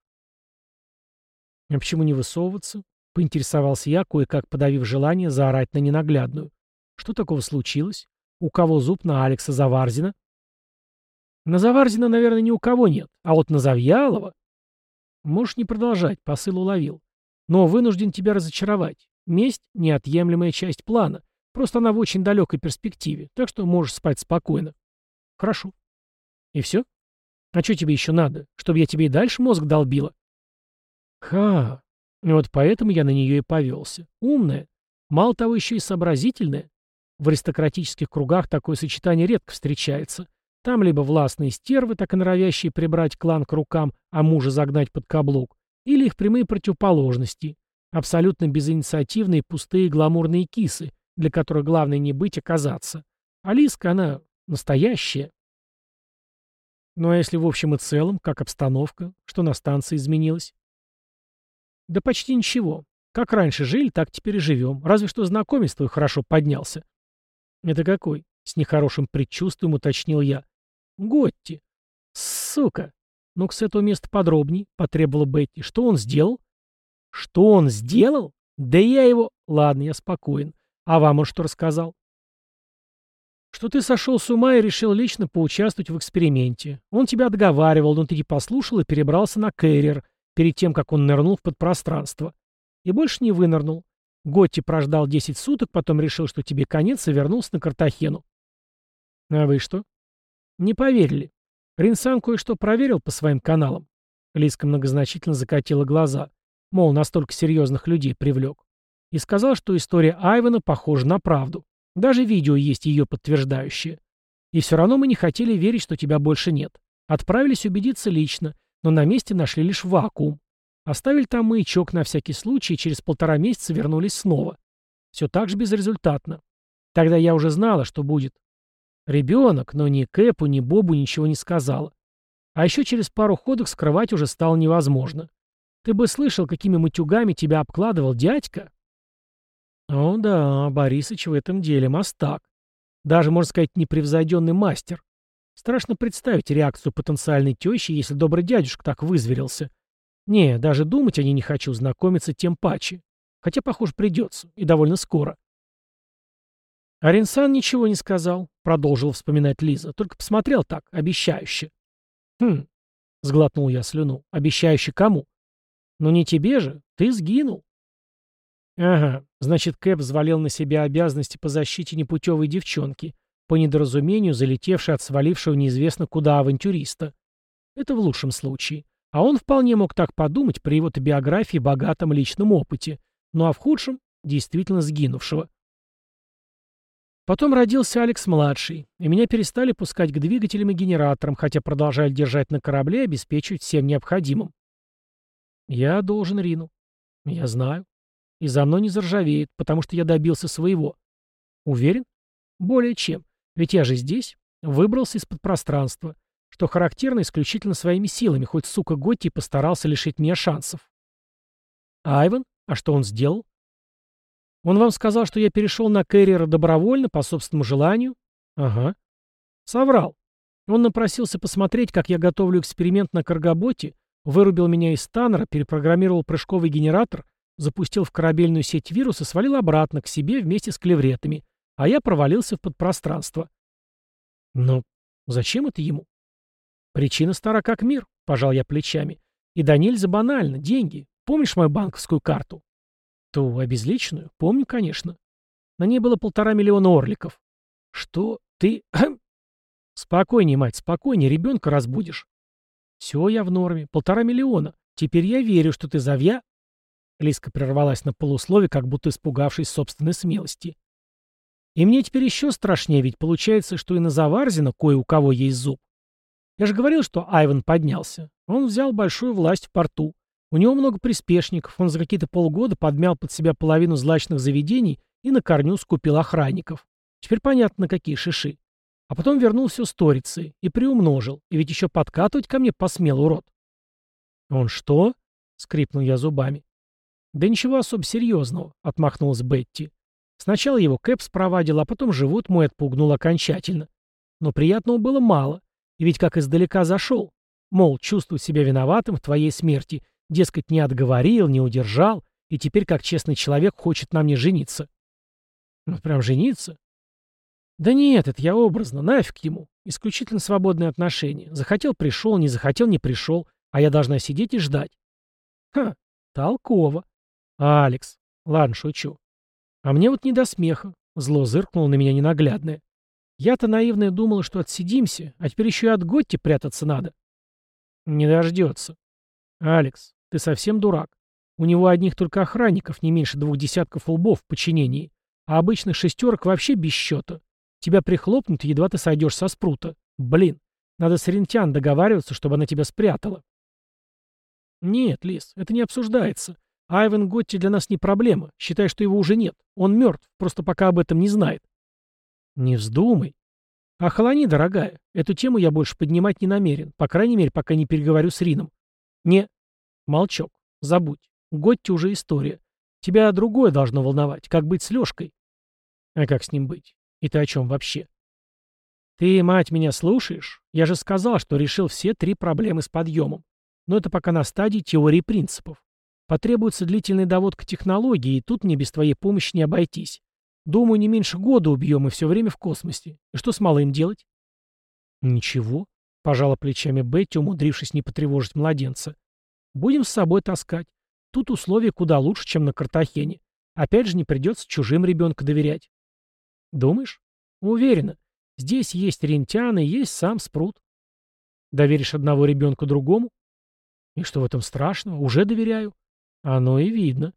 А почему не высовываться? Поинтересовался я, кое-как подавив желание заорать на ненаглядную. Что такого случилось? У кого зуб на Алекса Заварзина? На Заварзина, наверное, ни у кого нет. А вот на Завьялова... Можешь не продолжать, посыл уловил. Но вынужден тебя разочаровать. Месть — неотъемлемая часть плана. Просто она в очень далекой перспективе, так что можешь спать спокойно. Хорошо. И все? А что тебе еще надо? Чтобы я тебе и дальше мозг долбила? Ха. Вот поэтому я на нее и повелся. Умная. Мало того, еще и сообразительная. В аристократических кругах такое сочетание редко встречается. Там либо властные стервы, так и норовящие прибрать клан к рукам, а мужа загнать под каблук, или их прямые противоположности. Абсолютно безинициативные пустые гламурные кисы, для которой главное не быть, а казаться. Алиска, она настоящая. Ну а если в общем и целом, как обстановка, что на станции изменилось? Да почти ничего. Как раньше жили, так теперь и живем. Разве что знакомец твой хорошо поднялся. Это какой? С нехорошим предчувствием уточнил я. Готти. Сука. Ну-ка с этого места подробней, потребовала Бетти. Что он сделал? Что он сделал? Да я его... Ладно, я спокоен. А вам он что рассказал? Что ты сошел с ума и решил лично поучаствовать в эксперименте. Он тебя отговаривал, но ты не послушал и перебрался на Кэрриер перед тем, как он нырнул в подпространство. И больше не вынырнул. Готти прождал 10 суток, потом решил, что тебе конец, и вернулся на Картахену. А вы что? Не поверили. Ринсан кое-что проверил по своим каналам. Лиска многозначительно закатила глаза. Мол, настолько серьезных людей привлек и сказал, что история Айвана похожа на правду. Даже видео есть ее подтверждающее. И все равно мы не хотели верить, что тебя больше нет. Отправились убедиться лично, но на месте нашли лишь вакуум. Оставили там маячок на всякий случай и через полтора месяца вернулись снова. Все так же безрезультатно. Тогда я уже знала, что будет. Ребенок, но ни Кэпу, ни Бобу ничего не сказала. А еще через пару ходок скрывать уже стало невозможно. Ты бы слышал, какими матюгами тебя обкладывал дядька. О да, Борисыч в этом деле мастак. Даже, можно сказать, непревзойденный мастер. Страшно представить реакцию потенциальной тещи, если добрый дядюшка так вызверился. Не, даже думать о ней не хочу, знакомиться тем паче. Хотя, похоже, придется, и довольно скоро. Аренсан ничего не сказал, продолжил вспоминать Лиза, только посмотрел так, обещающе. Хм, сглотнул я слюну, обещающе кому? Ну не тебе же, ты сгинул. Ага, значит, Кэп взвалил на себя обязанности по защите непутевой девчонки, по недоразумению залетевшей от свалившего неизвестно куда авантюриста. Это в лучшем случае. А он вполне мог так подумать при его-то биографии богатом личном опыте. Ну а в худшем — действительно сгинувшего. Потом родился Алекс-младший, и меня перестали пускать к двигателям и генераторам, хотя продолжали держать на корабле и обеспечивать всем необходимым. Я должен Рину. Я знаю. И за мной не заржавеет, потому что я добился своего. Уверен? Более чем. Ведь я же здесь, выбрался из-под пространства, что характерно исключительно своими силами, хоть, сука, Готти постарался лишить меня шансов. Айван? А что он сделал? Он вам сказал, что я перешел на Кэрриера добровольно, по собственному желанию? Ага. Соврал. Он напросился посмотреть, как я готовлю эксперимент на Каргаботе, вырубил меня из станера, перепрограммировал прыжковый генератор, запустил в корабельную сеть вирус и свалил обратно к себе вместе с клевретами, а я провалился в подпространство. Но зачем это ему? Причина стара как мир, пожал я плечами. И да нельзя банально, деньги. Помнишь мою банковскую карту? Ту обезличенную? Помню, конечно. На ней было полтора миллиона орликов. Что? Ты... Спокойнее, мать, спокойнее, ребенка разбудишь. Все, я в норме. Полтора миллиона. Теперь я верю, что ты завья... Лиска прервалась на полуслове, как будто испугавшись собственной смелости. И мне теперь еще страшнее, ведь получается, что и на Заварзина кое у кого есть зуб. Я же говорил, что Айван поднялся. Он взял большую власть в порту. У него много приспешников, он за какие-то полгода подмял под себя половину злачных заведений и на корню скупил охранников. Теперь понятно, какие шиши. А потом вернул все сторицей и приумножил, и ведь еще подкатывать ко мне посмел, урод. «Он что?» — скрипнул я зубами. «Да ничего особо серьезного», — отмахнулась Бетти. Сначала его Кэп спровадил, а потом живот мой отпугнул окончательно. Но приятного было мало, и ведь как издалека зашел. Мол, чувствую себя виноватым в твоей смерти, дескать, не отговорил, не удержал, и теперь, как честный человек, хочет на мне жениться. Ну, прям жениться? Да нет, это я образно, нафиг ему. Исключительно свободные отношения. Захотел — пришел, не захотел — не пришел, а я должна сидеть и ждать. Ха, толково. Алекс. Ладно, шучу. А мне вот не до смеха. Зло зыркнуло на меня ненаглядное. Я-то наивная думала, что отсидимся, а теперь еще и от Готти прятаться надо. Не дождется. Алекс, ты совсем дурак. У него одних только охранников не меньше двух десятков лбов в подчинении, а обычных шестерок вообще без счета. Тебя прихлопнут, едва ты сойдешь со спрута. Блин, надо с Рентян договариваться, чтобы она тебя спрятала. Нет, Лис, это не обсуждается. Айвен Готти для нас не проблема. Считай, что его уже нет. Он мертв, просто пока об этом не знает. Не вздумай. Охолони, дорогая. Эту тему я больше поднимать не намерен. По крайней мере, пока не переговорю с Рином. Не. Молчок. Забудь. Готти уже история. Тебя другое должно волновать. Как быть с Лешкой? А как с ним быть? И ты о чем вообще? Ты, мать, меня слушаешь? Я же сказал, что решил все три проблемы с подъемом. Но это пока на стадии теории принципов. Потребуется длительная доводка технологии, и тут мне без твоей помощи не обойтись. Думаю, не меньше года убьем и все время в космосе. И что с малым делать? Ничего, пожала плечами Бетти, умудрившись не потревожить младенца. Будем с собой таскать. Тут условия куда лучше, чем на Картахене. Опять же, не придется чужим ребенка доверять. Думаешь? Уверена. Здесь есть рентяны, есть сам спрут. Доверишь одного ребенка другому? И что в этом страшного? Уже доверяю. Оно и видно.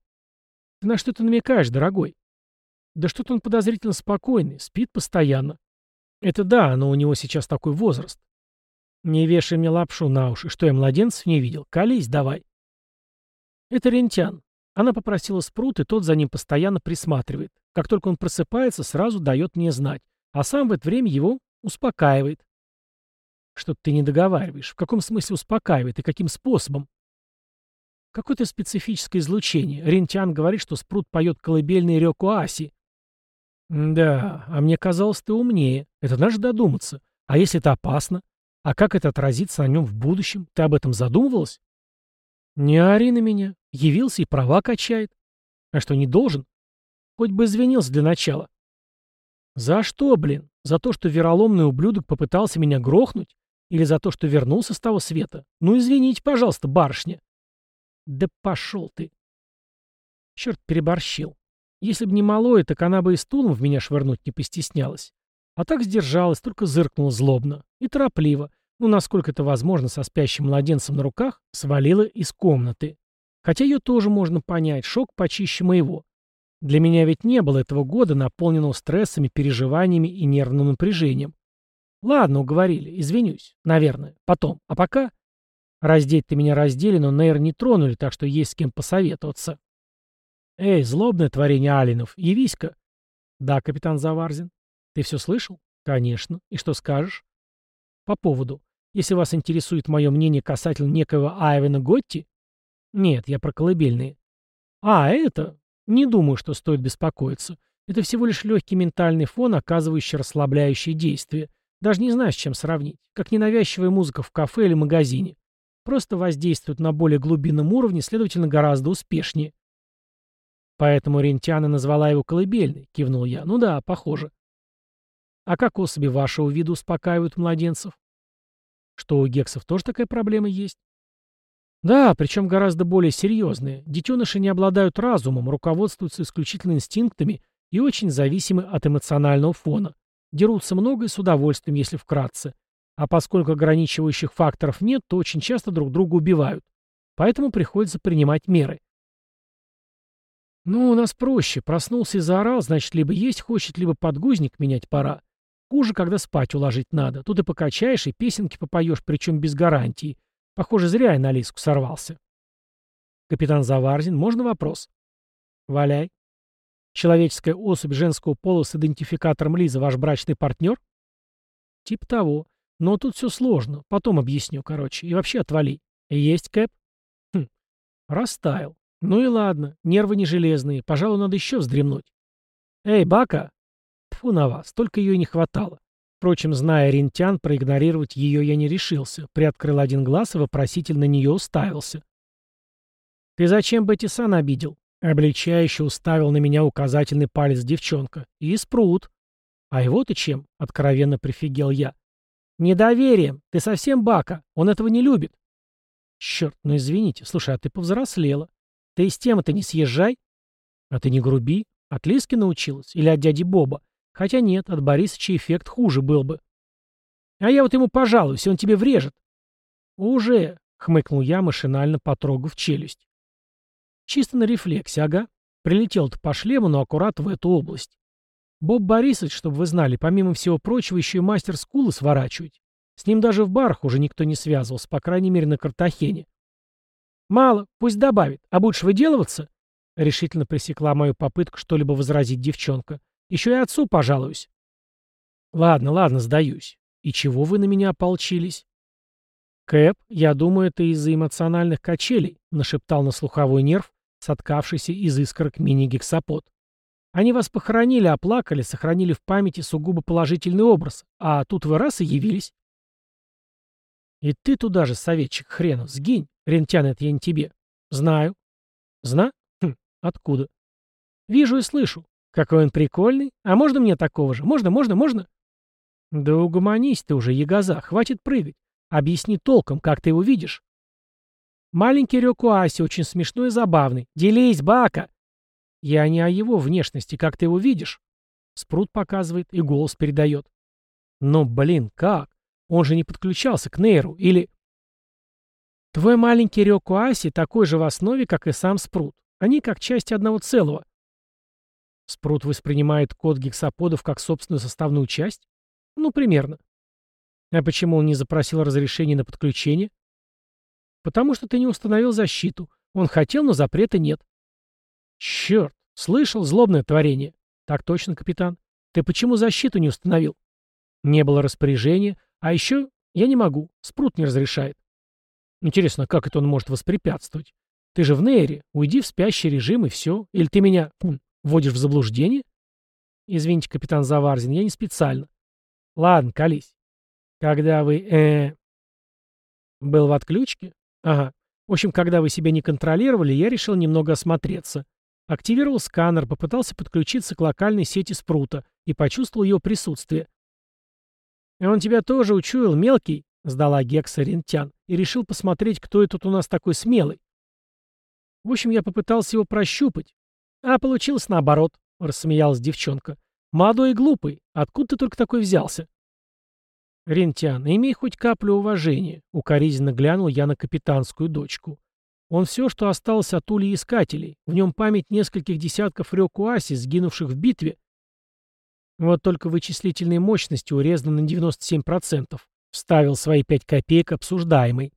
Ты на что ты намекаешь, дорогой? Да что-то он подозрительно спокойный, спит постоянно. Это да, но у него сейчас такой возраст. Не вешай мне лапшу на уши, что я младенцев не видел. Колись давай. Это Рентян. Она попросила спрут, и тот за ним постоянно присматривает. Как только он просыпается, сразу дает мне знать. А сам в это время его Успокаивает. Что-то ты не договариваешь. В каком смысле успокаивает и каким способом? Какое-то специфическое излучение. Рентян говорит, что спрут поет колыбельный Рёку Аси. Да, а мне казалось, ты умнее. Это надо додуматься. А если это опасно? А как это отразится на нем в будущем? Ты об этом задумывалась? Не ори на меня. Явился и права качает. А что, не должен? Хоть бы извинился для начала. За что, блин? За то, что вероломный ублюдок попытался меня грохнуть? Или за то, что вернулся с того света? Ну, извините, пожалуйста, барышня. Да пошел ты. Черт, переборщил. Если бы не малое, так она бы и стулом в меня швырнуть не постеснялась. А так сдержалась, только зыркнула злобно и торопливо, ну, насколько это возможно, со спящим младенцем на руках, свалила из комнаты. Хотя ее тоже можно понять, шок почище моего. Для меня ведь не было этого года, наполненного стрессами, переживаниями и нервным напряжением. Ладно, уговорили, извинюсь, наверное, потом. А пока... Раздеть-то меня раздели, но Нейр не тронули, так что есть с кем посоветоваться. Эй, злобное творение Алинов, явись-ка. Да, капитан Заварзин. Ты все слышал? Конечно. И что скажешь? По поводу. Если вас интересует мое мнение касательно некоего Айвена Готти... Нет, я про колыбельные. А, это... Не думаю, что стоит беспокоиться. Это всего лишь легкий ментальный фон, оказывающий расслабляющее действие. Даже не знаю, с чем сравнить. Как ненавязчивая музыка в кафе или магазине. Просто воздействует на более глубинном уровне, следовательно, гораздо успешнее. Поэтому Рентяна назвала его колыбельной, кивнул я. Ну да, похоже. А как особи вашего вида успокаивают младенцев? Что у гексов тоже такая проблема есть? Да, причем гораздо более серьезные. Детеныши не обладают разумом, руководствуются исключительно инстинктами и очень зависимы от эмоционального фона. Дерутся много и с удовольствием, если вкратце. А поскольку ограничивающих факторов нет, то очень часто друг друга убивают. Поэтому приходится принимать меры. Ну, у нас проще. Проснулся и заорал, значит, либо есть хочет, либо подгузник менять пора. Хуже, когда спать уложить надо. Тут и покачаешь, и песенки попоешь, причем без гарантии. Похоже, зря я на Лиску сорвался. Капитан Заварзин, можно вопрос? Валяй. Человеческая особь женского пола с идентификатором Лиза ваш брачный партнер? Тип того. Но тут все сложно. Потом объясню, короче. И вообще отвали. Есть Кэп? Хм. Растаял. Ну и ладно. Нервы не железные. Пожалуй, надо еще вздремнуть. Эй, Бака! Тьфу на вас. Только ее и не хватало. Впрочем, зная рентян, проигнорировать ее я не решился. Приоткрыл один глаз и вопросительно на нее уставился. «Ты зачем Бетисан обидел?» Обличающе уставил на меня указательный палец девчонка. «И спрут». «А его-то чем?» — откровенно прифигел я. «Недоверием. Ты совсем бака. Он этого не любит». «Черт, ну извините. Слушай, а ты повзрослела. Ты из темы-то не съезжай». «А ты не груби. От Лиски научилась? Или от дяди Боба? Хотя нет, от Борисыча эффект хуже был бы. А я вот ему пожалуюсь, он тебе врежет. Уже, хмыкнул я, машинально потрогав челюсть. Чисто на рефлексе, ага. Прилетел-то по шлему, но аккурат в эту область. Боб Борисович, чтобы вы знали, помимо всего прочего, еще и мастер скулы сворачивать. С ним даже в барах уже никто не связывался, по крайней мере, на Картахене. «Мало, пусть добавит. А будешь выделываться?» Решительно пресекла мою попытку что-либо возразить девчонка. Еще и отцу пожалуюсь. Ладно, ладно, сдаюсь. И чего вы на меня ополчились? Кэп, я думаю, это из-за эмоциональных качелей, нашептал на слуховой нерв, соткавшийся из искорок мини-гексапод. Они вас похоронили, оплакали, сохранили в памяти сугубо положительный образ, а тут вы раз и явились. И ты туда же, советчик хренов, сгинь. Рентян, это я не тебе. Знаю. Зна? Хм, откуда? Вижу и слышу. Какой он прикольный. А можно мне такого же? Можно, можно, можно? Да угомонись ты уже, ягоза, хватит прыгать. Объясни толком, как ты его видишь. Маленький Рёкуаси, очень смешной и забавный. Делись, Бака! Я не о его внешности, как ты его видишь. Спрут показывает и голос передает. Но, блин, как? Он же не подключался к Нейру, или... Твой маленький Рёкуаси такой же в основе, как и сам Спрут. Они как часть одного целого. Спрут воспринимает код гексаподов как собственную составную часть? Ну, примерно. А почему он не запросил разрешения на подключение? Потому что ты не установил защиту. Он хотел, но запрета нет. Черт, слышал злобное творение. Так точно, капитан. Ты почему защиту не установил? Не было распоряжения, а еще я не могу, спрут не разрешает. Интересно, как это он может воспрепятствовать? Ты же в Нейре, уйди в спящий режим и все. Или ты меня хм, вводишь в заблуждение? Извините, капитан Заварзин, я не специально. Ладно, колись. Когда вы, э, был в отключке? Ага. В общем, когда вы себя не контролировали, я решил немного осмотреться. Активировал сканер, попытался подключиться к локальной сети спрута и почувствовал его присутствие. «И он тебя тоже учуял, мелкий?» — сдала Гекса Рентян и решил посмотреть, кто этот у нас такой смелый. В общем, я попытался его прощупать. А получилось наоборот, — рассмеялась девчонка. «Молодой и глупый. Откуда ты только такой взялся?» «Рентян, имей хоть каплю уважения», — укоризненно глянул я на капитанскую дочку. «Он все, что осталось от ули искателей. В нем память нескольких десятков рёкуаси, сгинувших в битве». Вот только вычислительные мощности урезаны на 97%. Вставил свои пять копеек обсуждаемый.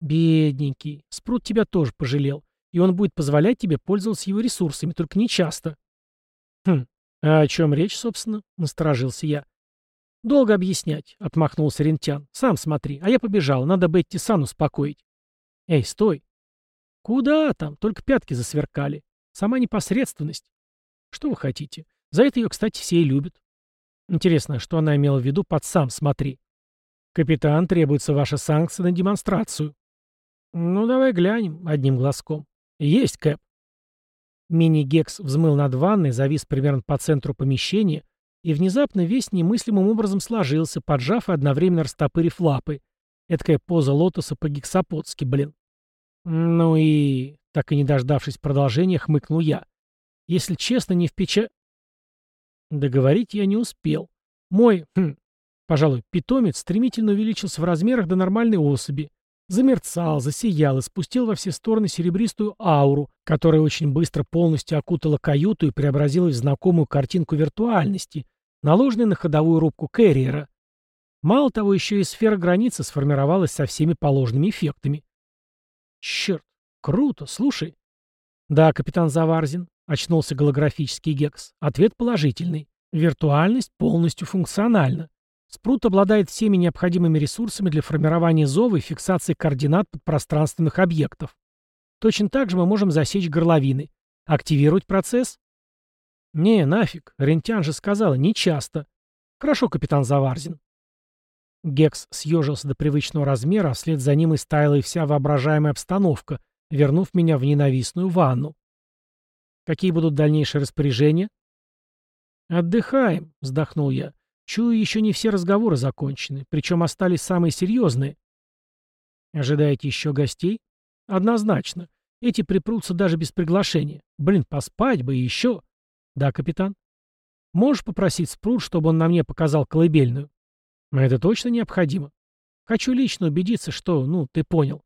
«Бедненький. Спрут тебя тоже пожалел. И он будет позволять тебе пользоваться его ресурсами, только не часто». «Хм, а о чем речь, собственно?» — насторожился я. «Долго объяснять», — отмахнулся Рентян. «Сам смотри, а я побежал, надо Бетти Сан успокоить». «Эй, стой!» «Куда там? Только пятки засверкали. Сама непосредственность. Что вы хотите? За это ее, кстати, все и любят. Интересно, что она имела в виду под «сам смотри». «Капитан, требуется ваша санкция на демонстрацию». «Ну, давай глянем одним глазком». «Есть, Кэп». Мини-гекс взмыл над ванной, завис примерно по центру помещения, и внезапно весь немыслимым образом сложился, поджав и одновременно растопырив лапы. Эдакая поза лотоса по-гексапотски, блин. Ну и... Так и не дождавшись продолжения, хмыкнул я. Если честно, не в печа... Договорить я не успел. Мой, хм, пожалуй, питомец стремительно увеличился в размерах до нормальной особи. Замерцал, засиял и спустил во все стороны серебристую ауру, которая очень быстро полностью окутала каюту и преобразилась в знакомую картинку виртуальности, наложенной на ходовую рубку Кэрриера. Мало того, еще и сфера границы сформировалась со всеми положенными эффектами. Черт, круто, слушай. Да, капитан Заварзин, очнулся голографический гекс. Ответ положительный. Виртуальность полностью функциональна. Спрут обладает всеми необходимыми ресурсами для формирования зова и фиксации координат подпространственных объектов. Точно так же мы можем засечь горловины. Активировать процесс? «Не, нафиг. Рентян же сказала, не часто. Хорошо, капитан Заварзин». Гекс съежился до привычного размера, а вслед за ним и стаяла и вся воображаемая обстановка, вернув меня в ненавистную ванну. «Какие будут дальнейшие распоряжения?» «Отдыхаем», — вздохнул я. «Чую, еще не все разговоры закончены, причем остались самые серьезные». «Ожидаете еще гостей?» «Однозначно. Эти припрутся даже без приглашения. Блин, поспать бы еще...» «Да, капитан». «Можешь попросить Спрут, чтобы он на мне показал колыбельную?» «Это точно необходимо. Хочу лично убедиться, что, ну, ты понял.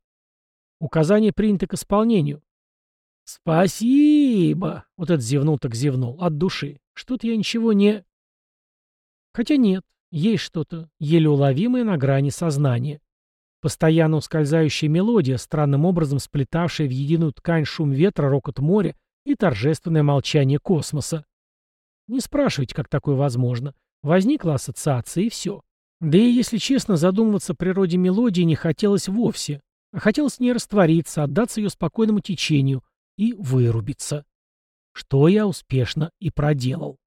Указание принято к исполнению». «Спасибо!» — вот этот зевнул так зевнул, от души. Что-то я ничего не... Хотя нет, есть что-то, еле уловимое на грани сознания. Постоянно ускользающая мелодия, странным образом сплетавшая в единую ткань шум ветра, рокот моря и торжественное молчание космоса. Не спрашивайте, как такое возможно. Возникла ассоциация, и все. Да и, если честно, задумываться о природе мелодии не хотелось вовсе. А хотелось не раствориться, отдаться ее спокойному течению и вырубиться. Что я успешно и проделал.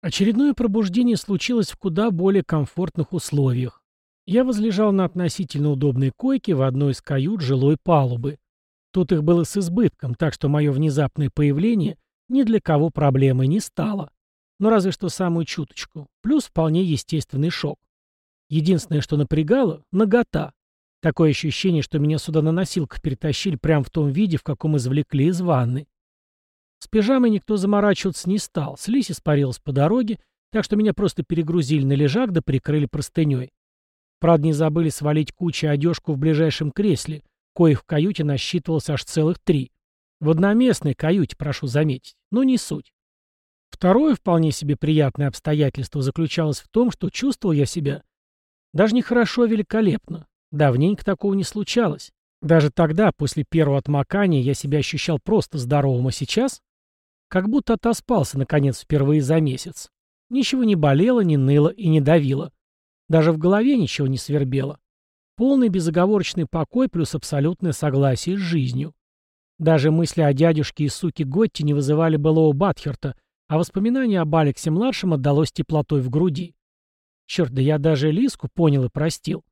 Очередное пробуждение случилось в куда более комфортных условиях. Я возлежал на относительно удобной койке в одной из кают жилой палубы. Тут их было с избытком, так что мое внезапное появление ни для кого проблемой не стало. Но разве что самую чуточку. Плюс вполне естественный шок. Единственное, что напрягало — нагота. Такое ощущение, что меня сюда на носилках перетащили прямо в том виде, в каком извлекли из ванны. С пижамой никто заморачиваться не стал, слизь испарилась по дороге, так что меня просто перегрузили на лежак да прикрыли простыней. Правда, не забыли свалить кучу одежку в ближайшем кресле, коих в каюте насчитывалось аж целых три. В одноместной каюте, прошу заметить, но не суть. Второе вполне себе приятное обстоятельство заключалось в том, что чувствовал я себя даже не хорошо, а великолепно. Давненько такого не случалось. Даже тогда, после первого отмокания, я себя ощущал просто здоровым, а сейчас как будто отоспался, наконец, впервые за месяц. Ничего не болело, не ныло и не давило. Даже в голове ничего не свербело. Полный безоговорочный покой плюс абсолютное согласие с жизнью. Даже мысли о дядюшке и суке Готти не вызывали былого Батхерта, а воспоминание об Алексе-младшем отдалось теплотой в груди. Черт, да я даже Лиску понял и простил.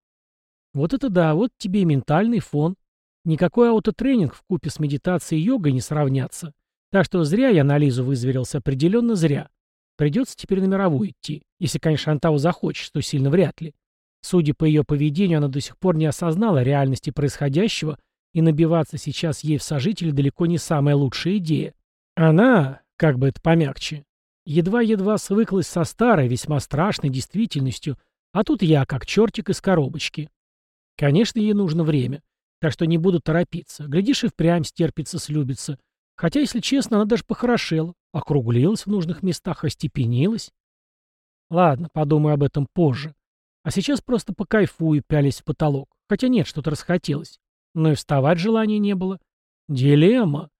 Вот это да, вот тебе и ментальный фон. Никакой аутотренинг в купе с медитацией и йогой не сравнятся. Так что зря я на Лизу вызверился, определенно зря. Придется теперь на мировую идти. Если, конечно, Антау захочет, что сильно вряд ли. Судя по ее поведению, она до сих пор не осознала реальности происходящего, и набиваться сейчас ей в сожители далеко не самая лучшая идея. Она, как бы это помягче, едва-едва свыклась со старой, весьма страшной действительностью, а тут я, как чертик из коробочки. Конечно, ей нужно время, так что не буду торопиться. Глядишь, и впрямь стерпится, слюбится. Хотя, если честно, она даже похорошела, округлилась в нужных местах, остепенилась. Ладно, подумаю об этом позже. А сейчас просто покайфую, пялись в потолок. Хотя нет, что-то расхотелось. Но и вставать желания не было. Дилемма.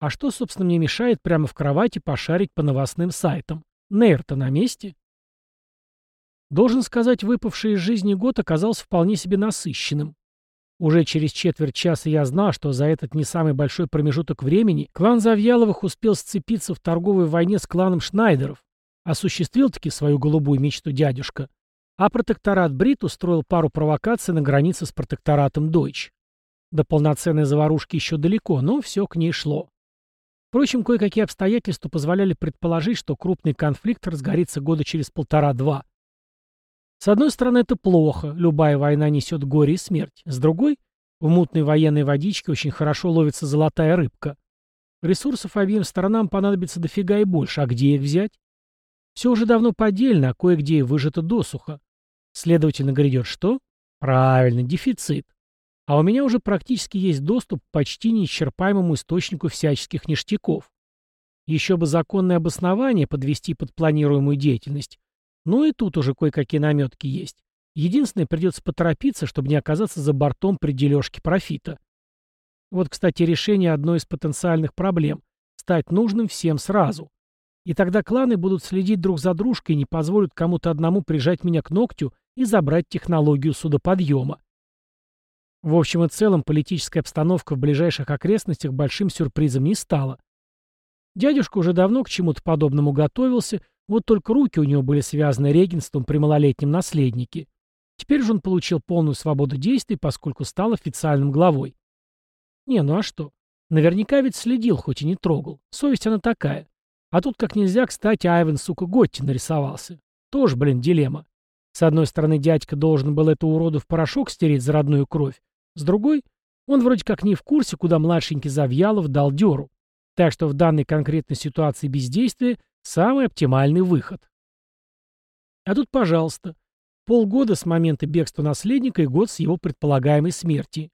А что, собственно, мне мешает прямо в кровати пошарить по новостным сайтам? Нейр-то на месте? Должен сказать, выпавший из жизни год оказался вполне себе насыщенным. Уже через четверть часа я знал, что за этот не самый большой промежуток времени клан Завьяловых успел сцепиться в торговой войне с кланом Шнайдеров, осуществил-таки свою голубую мечту дядюшка, а протекторат Брит устроил пару провокаций на границе с протекторатом Дойч. До полноценной заварушки еще далеко, но все к ней шло. Впрочем, кое-какие обстоятельства позволяли предположить, что крупный конфликт разгорится года через полтора-два. С одной стороны, это плохо, любая война несет горе и смерть. С другой, в мутной военной водичке очень хорошо ловится золотая рыбка. Ресурсов обеим сторонам понадобится дофига и больше, а где их взять? Все уже давно поддельно, а кое-где и выжато досуха. Следовательно, грядет что? Правильно, дефицит. А у меня уже практически есть доступ к почти неисчерпаемому источнику всяческих ништяков. Еще бы законное обоснование подвести под планируемую деятельность, ну и тут уже кое-какие наметки есть. Единственное, придется поторопиться, чтобы не оказаться за бортом при дележке профита. Вот, кстати, решение одной из потенциальных проблем – стать нужным всем сразу. И тогда кланы будут следить друг за дружкой и не позволят кому-то одному прижать меня к ногтю и забрать технологию судоподъема. В общем и целом, политическая обстановка в ближайших окрестностях большим сюрпризом не стала. Дядюшка уже давно к чему-то подобному готовился, вот только руки у него были связаны регенством при малолетнем наследнике. Теперь же он получил полную свободу действий, поскольку стал официальным главой. Не, ну а что? Наверняка ведь следил, хоть и не трогал. Совесть она такая. А тут как нельзя, кстати, Айвен, сука, Готти нарисовался. Тоже, блин, дилемма. С одной стороны, дядька должен был эту уроду в порошок стереть за родную кровь. С другой, он вроде как не в курсе, куда младшенький Завьялов дал дёру. Так что в данной конкретной ситуации бездействия Самый оптимальный выход. А тут, пожалуйста, полгода с момента бегства наследника и год с его предполагаемой смерти.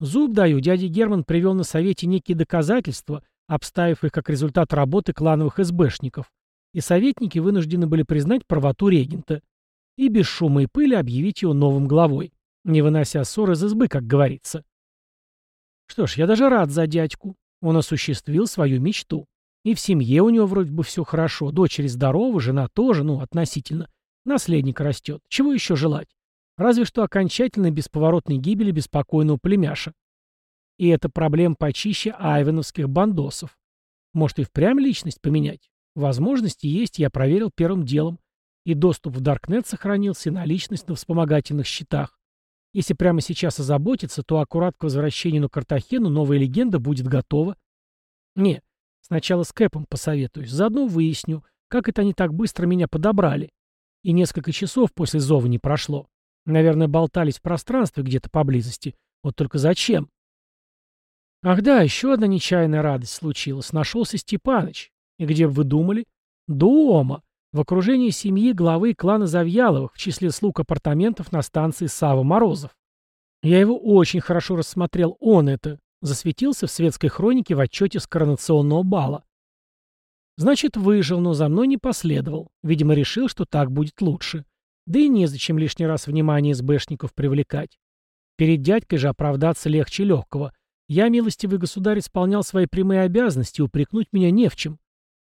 Зуб даю, дядя Герман привел на совете некие доказательства, обставив их как результат работы клановых СБшников, и советники вынуждены были признать правоту регента и без шума и пыли объявить его новым главой, не вынося ссор из избы, как говорится. Что ж, я даже рад за дядьку. Он осуществил свою мечту. И в семье у него вроде бы все хорошо, дочери здоровы, жена тоже, ну, относительно. Наследник растет. Чего еще желать? Разве что окончательной бесповоротной гибели беспокойного племяша. И это проблем почище айвеновских бандосов. Может и впрямь личность поменять? Возможности есть, я проверил первым делом. И доступ в Даркнет сохранился, и наличность на вспомогательных счетах. Если прямо сейчас озаботиться, то аккурат к возвращению на Картахену новая легенда будет готова. Не, Сначала с Кэпом посоветуюсь, заодно выясню, как это они так быстро меня подобрали. И несколько часов после зова не прошло. Наверное, болтались в пространстве где-то поблизости. Вот только зачем? Ах да, еще одна нечаянная радость случилась. Нашелся Степаныч. И где бы вы думали? Дома. В окружении семьи главы клана Завьяловых, в числе слуг апартаментов на станции Сава Морозов. Я его очень хорошо рассмотрел, он это, Засветился в светской хронике в отчете с коронационного бала. Значит, выжил, но за мной не последовал. Видимо, решил, что так будет лучше. Да и незачем лишний раз внимание СБшников привлекать. Перед дядькой же оправдаться легче легкого. Я, милостивый государь, исполнял свои прямые обязанности, упрекнуть меня не в чем.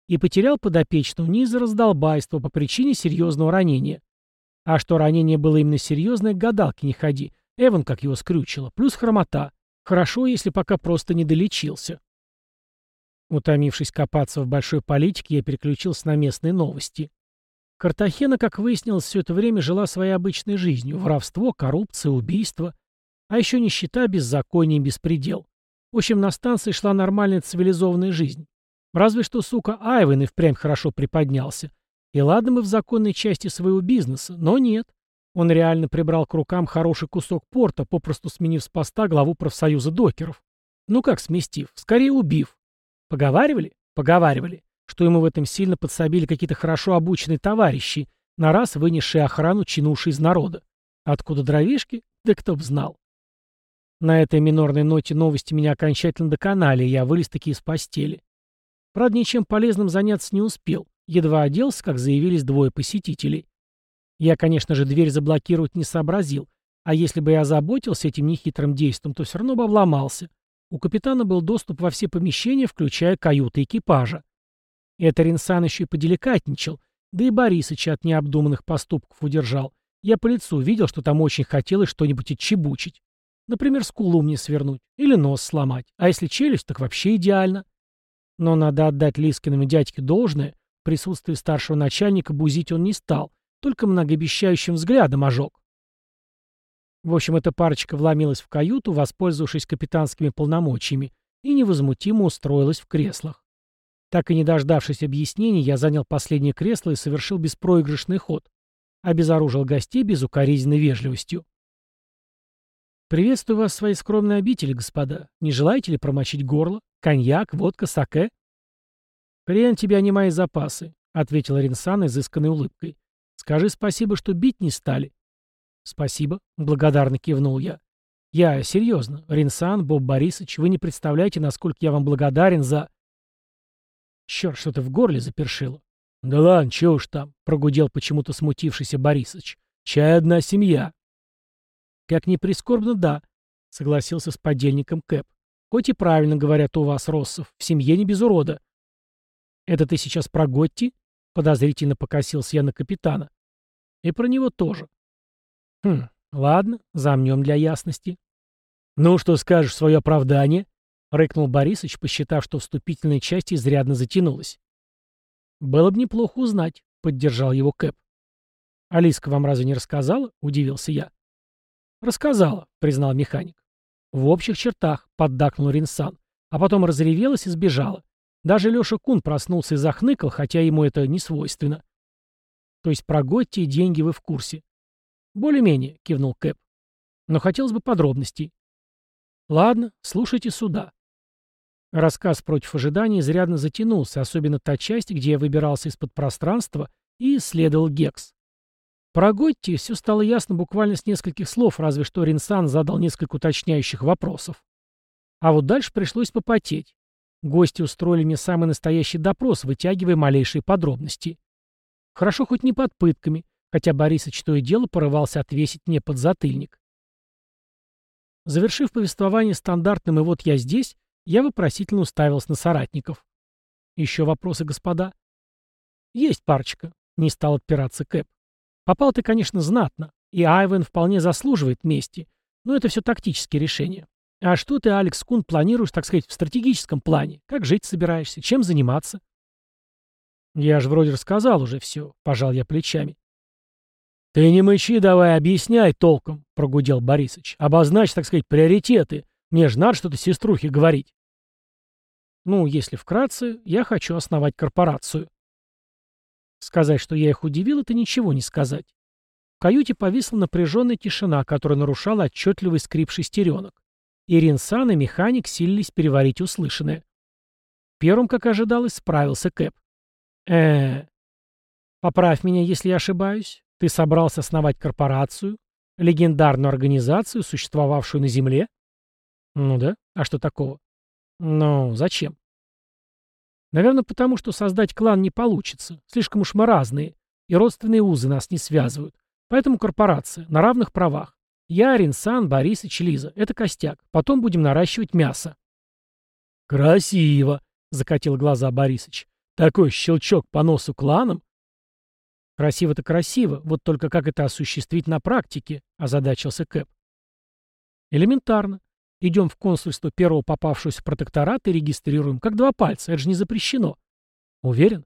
И потерял подопечного не из-за раздолбайства по причине серьезного ранения. А что ранение было именно серьезное, к гадалке не ходи. Эван как его скрючило, плюс хромота. Хорошо, если пока просто не долечился. Утомившись копаться в большой политике, я переключился на местные новости. Картахена, как выяснилось, все это время жила своей обычной жизнью. Воровство, коррупция, убийство. А еще нищета, беззаконие и беспредел. В общем, на станции шла нормальная цивилизованная жизнь. Разве что, сука, Айвен и впрямь хорошо приподнялся. И ладно мы в законной части своего бизнеса, но нет. Он реально прибрал к рукам хороший кусок порта, попросту сменив с поста главу профсоюза докеров. Ну как сместив? Скорее убив. Поговаривали? Поговаривали что ему в этом сильно подсобили какие-то хорошо обученные товарищи, на раз вынесшие охрану, чинувшие из народа. Откуда дровишки? Да кто б знал. На этой минорной ноте новости меня окончательно доконали, и я вылез-таки из постели. Правда, ничем полезным заняться не успел. Едва оделся, как заявились двое посетителей. Я, конечно же, дверь заблокировать не сообразил, а если бы я озаботился этим нехитрым действием, то все равно бы обломался. У капитана был доступ во все помещения, включая каюты экипажа. Это Ринсан еще и поделикатничал, да и Борисыча от необдуманных поступков удержал. Я по лицу видел, что там очень хотелось что-нибудь отчебучить. Например, скулу мне свернуть или нос сломать. А если челюсть, так вообще идеально. Но надо отдать Лискиному дядьке должное. В присутствии старшего начальника бузить он не стал, только многообещающим взглядом ожег. В общем, эта парочка вломилась в каюту, воспользовавшись капитанскими полномочиями, и невозмутимо устроилась в креслах. Так и не дождавшись объяснений, я занял последнее кресло и совершил беспроигрышный ход. Обезоружил гостей безукоризненной вежливостью. «Приветствую вас в своей скромной обители, господа. Не желаете ли промочить горло? Коньяк, водка, саке?» «Хрен тебе, не мои запасы», — ответил Ринсан изысканной улыбкой. «Скажи спасибо, что бить не стали». «Спасибо», — благодарно кивнул я. «Я серьезно. Ринсан, Боб Борисович, вы не представляете, насколько я вам благодарен за...» Черт, что-то в горле запершило. «Да ладно, чего уж там», — прогудел почему-то смутившийся Борисыч. «Чай одна семья». «Как ни прискорбно, да», — согласился с подельником Кэп. «Хоть и правильно говорят у вас, Россов, в семье не без урода». «Это ты сейчас про Готти?» — подозрительно покосился я на капитана. «И про него тоже». «Хм, ладно, замнем для ясности». «Ну, что скажешь в свое оправдание?» — рыкнул Борисыч, посчитав, что вступительная часть изрядно затянулась. «Было бы неплохо узнать», — поддержал его Кэп. «Алиска вам разве не рассказала?» — удивился я. «Рассказала», — признал механик. «В общих чертах», — поддакнул Ринсан, а потом разревелась и сбежала. Даже Леша Кун проснулся и захныкал, хотя ему это не свойственно. «То есть про Готти и деньги вы в курсе?» «Более-менее», — кивнул Кэп. «Но хотелось бы подробностей». «Ладно, слушайте сюда. Рассказ против ожидания изрядно затянулся, особенно та часть, где я выбирался из-под пространства и исследовал Гекс. Про Готти все стало ясно буквально с нескольких слов, разве что Ринсан задал несколько уточняющих вопросов. А вот дальше пришлось попотеть. Гости устроили мне самый настоящий допрос, вытягивая малейшие подробности. Хорошо хоть не под пытками, хотя Борисыч то и дело порывался отвесить мне подзатыльник. Завершив повествование стандартным «и вот я здесь», я вопросительно уставился на соратников. «Еще вопросы, господа?» «Есть парочка», — не стал отпираться Кэп. «Попал ты, конечно, знатно, и Айвен вполне заслуживает мести, но это все тактические решения. А что ты, Алекс Кун, планируешь, так сказать, в стратегическом плане? Как жить собираешься? Чем заниматься?» «Я же вроде рассказал уже все», — пожал я плечами. «Ты не мычи давай, объясняй толком», — прогудел Борисыч. «Обозначь, так сказать, приоритеты. Мне же надо что-то сеструхе говорить». Ну, если вкратце, я хочу основать корпорацию. Сказать, что я их удивил, это ничего не сказать. В каюте повисла напряженная тишина, которая нарушала отчетливый скрип шестеренок. Ирин Сан и механик силились переварить услышанное. Первым, как ожидалось, справился Кэп. э Поправь меня, если я ошибаюсь. Ты собрался основать корпорацию, легендарную организацию, существовавшую на Земле? Ну да, а что такого? Ну, зачем? Наверное, потому что создать клан не получится. Слишком уж мы разные, и родственные узы нас не связывают. Поэтому корпорация, на равных правах. Я, Ринсан, Борис и Челиза. Это костяк. Потом будем наращивать мясо. «Красиво», — закатил глаза Борисыч. Такой щелчок по носу кланом? Красиво-то красиво, вот только как это осуществить на практике, озадачился Кэп. Элементарно. Идем в консульство первого попавшегося протектората и регистрируем, как два пальца, это же не запрещено. Уверен?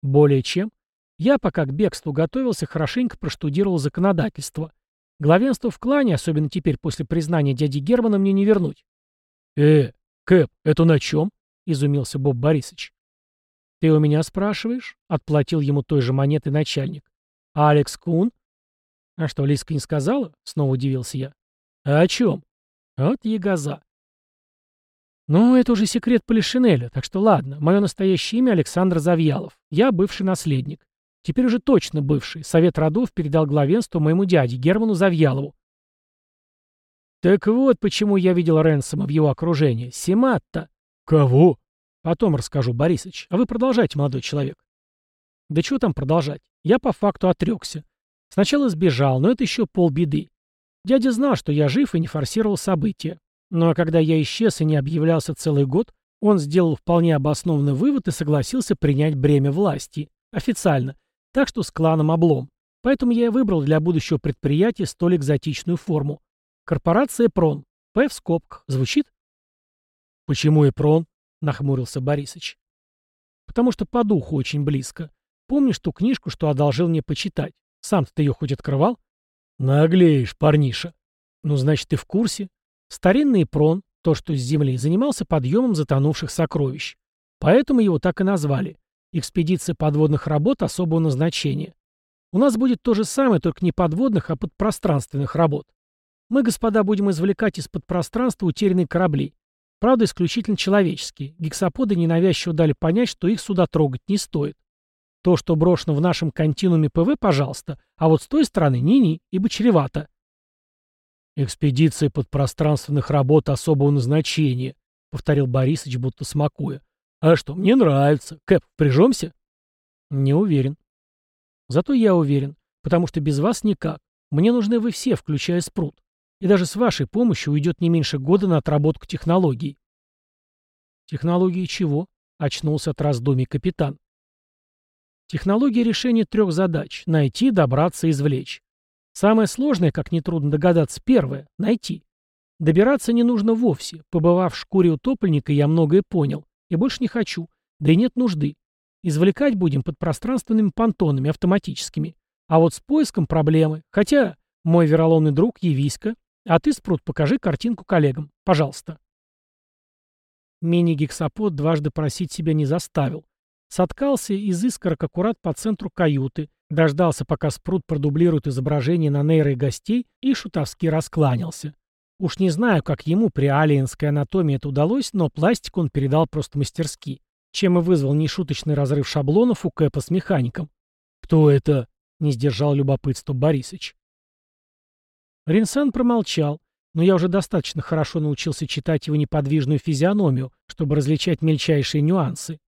Более чем. Я, пока к бегству готовился, хорошенько проштудировал законодательство. Главенство в клане, особенно теперь после признания дяди Германа, мне не вернуть. «Э, Кэп, это на чем?» — изумился Боб Борисович. «Ты у меня спрашиваешь?» — отплатил ему той же монетой начальник. «А Алекс Кун?» «А что, Лиска не сказала?» — снова удивился я. «А о чем?» «Вот ягоза». «Ну, это уже секрет Полишинеля, так что ладно. Мое настоящее имя Александр Завьялов. Я бывший наследник. Теперь уже точно бывший. Совет родов передал главенство моему дяде, Герману Завьялову. Так вот, почему я видел Ренсома в его окружении. Сематта. Кого? Потом расскажу, Борисыч. А вы продолжайте, молодой человек. Да что там продолжать? Я по факту отрекся. Сначала сбежал, но это еще полбеды. Дядя знал, что я жив и не форсировал события. Но когда я исчез и не объявлялся целый год, он сделал вполне обоснованный вывод и согласился принять бремя власти. Официально. Так что с кланом облом. Поэтому я и выбрал для будущего предприятия столь экзотичную форму. Корпорация «Прон». «П» в скобках. Звучит? «Почему и «Прон»?» — нахмурился Борисыч. «Потому что по духу очень близко. Помнишь ту книжку, что одолжил мне почитать? Сам-то ты ее хоть открывал?» «Наглеешь, парниша». «Ну, значит, ты в курсе. Старинный «Прон», то, что с Земли, занимался подъемом затонувших сокровищ. Поэтому его так и назвали. Экспедиция подводных работ особого назначения. У нас будет то же самое, только не подводных, а подпространственных работ. Мы, господа, будем извлекать из-под пространства утерянные корабли. Правда, исключительно человеческие. Гексаподы ненавязчиво дали понять, что их сюда трогать не стоит. То, что брошено в нашем континууме ПВ, пожалуйста, а вот с той стороны ни-ни, ибо чревато. «Экспедиция подпространственных работ особого назначения», — повторил Борисович, будто смакуя. «А что, мне нравится. Кэп, прижемся?» «Не уверен». «Зато я уверен, потому что без вас никак. Мне нужны вы все, включая спрут. И даже с вашей помощью уйдет не меньше года на отработку технологий». «Технологии чего?» — очнулся от раздумий капитан. «Технология решения трех задач — найти, добраться, извлечь. Самое сложное, как нетрудно догадаться, первое — найти. Добираться не нужно вовсе. Побывав в шкуре утопленника, я многое понял. И больше не хочу. Да и нет нужды. Извлекать будем под пространственными понтонами автоматическими. А вот с поиском проблемы. Хотя, мой вероломный друг, явись-ка. А ты, Спрут, покажи картинку коллегам. Пожалуйста. Мини-гексапод дважды просить себя не заставил. Соткался из искорок аккурат по центру каюты, дождался, пока Спрут продублирует изображение на нейрой гостей и шутовски раскланялся. Уж не знаю, как ему при алиенской анатомии это удалось, но пластик он передал просто мастерски, чем и вызвал нешуточный разрыв шаблонов у Кэпа с механиком. «Кто это?» — не сдержал любопытство Борисыч. Ринсан промолчал, но я уже достаточно хорошо научился читать его неподвижную физиономию, чтобы различать мельчайшие нюансы.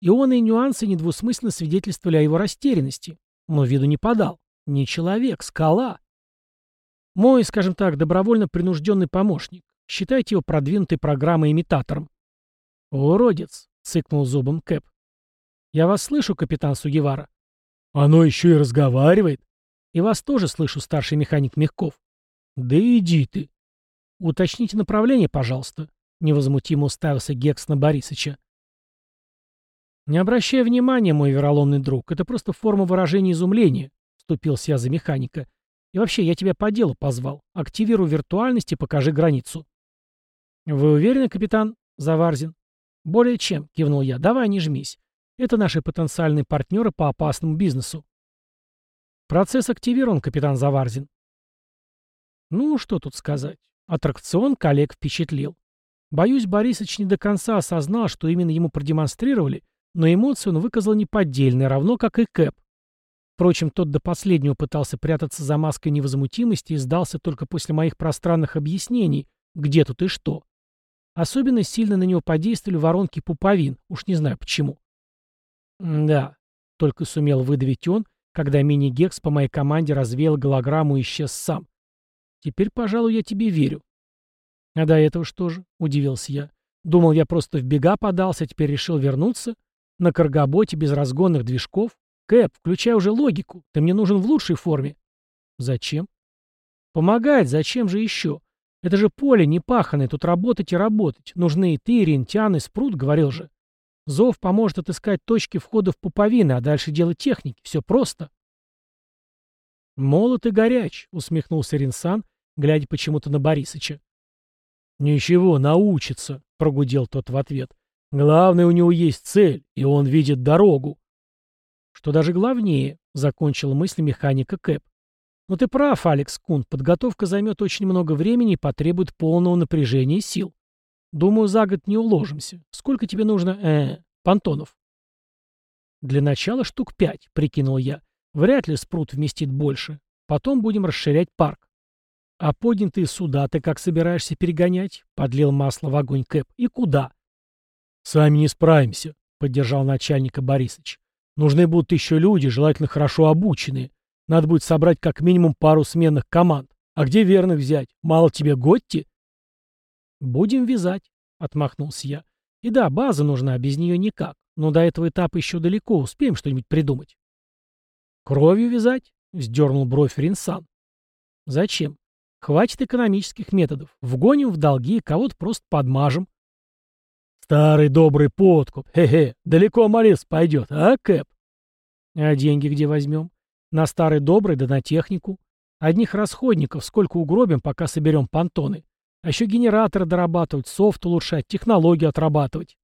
И он и нюансы недвусмысленно свидетельствовали о его растерянности, но виду не подал. Не человек, скала. Мой, скажем так, добровольно принужденный помощник. Считайте его продвинутой программой-имитатором. «Уродец!» — цыкнул зубом Кэп. «Я вас слышу, капитан Сугивара». «Оно еще и разговаривает». «И вас тоже слышу, старший механик Мягков». «Да иди ты». «Уточните направление, пожалуйста», — невозмутимо уставился Гекс на Борисыча. «Не обращай внимания, мой вероломный друг, это просто форма выражения изумления», — вступился я за механика. И вообще, я тебя по делу позвал. Активируй виртуальность и покажи границу. Вы уверены, капитан Заварзин? Более чем, кивнул я. Давай не жмись. Это наши потенциальные партнеры по опасному бизнесу. Процесс активирован, капитан Заварзин. Ну, что тут сказать. Аттракцион коллег впечатлил. Боюсь, Борисович не до конца осознал, что именно ему продемонстрировали, но эмоции он выказал неподдельные, равно как и Кэп. Впрочем, тот до последнего пытался прятаться за маской невозмутимости и сдался только после моих пространных объяснений, где тут и что. Особенно сильно на него подействовали воронки пуповин, уж не знаю почему. «Да», — только сумел выдавить он, когда мини-гекс по моей команде развеял голограмму и исчез сам. «Теперь, пожалуй, я тебе верю». «А до этого что же?» — удивился я. «Думал, я просто в бега подался, а теперь решил вернуться? На каргоботе без разгонных движков? Кэп, включай уже логику. Ты мне нужен в лучшей форме. Зачем? Помогать, зачем же еще? Это же поле не паханое, тут работать и работать. Нужны и ты, и рентян, и спрут, говорил же. Зов поможет отыскать точки входа в пуповины, а дальше дело техники. Все просто. «Молод и горяч», — усмехнулся Ринсан, глядя почему-то на Борисыча. «Ничего, научится», — прогудел тот в ответ. «Главное, у него есть цель, и он видит дорогу». «Что даже главнее», — закончил мысль механика Кэп. «Но ты прав, Алекс Кун, подготовка займет очень много времени и потребует полного напряжения сил. Думаю, за год не уложимся. Сколько тебе нужно, э, понтонов?» «Для начала штук пять», — прикинул я. «Вряд ли спрут вместит больше. Потом будем расширять парк». «А поднятые суда ты как собираешься перегонять?» — подлил масло в огонь Кэп. «И куда?» «Сами не справимся», — поддержал начальника Борисович. «Нужны будут еще люди, желательно хорошо обученные. Надо будет собрать как минимум пару сменных команд. А где верных взять? Мало тебе Готти?» «Будем вязать», — отмахнулся я. «И да, база нужна, без нее никак. Но до этого этапа еще далеко, успеем что-нибудь придумать». «Кровью вязать?» — вздернул бровь Ринсан. «Зачем? Хватит экономических методов. Вгоним в долги, кого-то просто подмажем». «Старый добрый подкуп. Хе-хе. Далеко молец пойдет, а, Кэп?» «А деньги где возьмем? На старый добрый да на технику. Одних расходников сколько угробим, пока соберем понтоны. А еще генераторы дорабатывать, софт улучшать, технологии отрабатывать.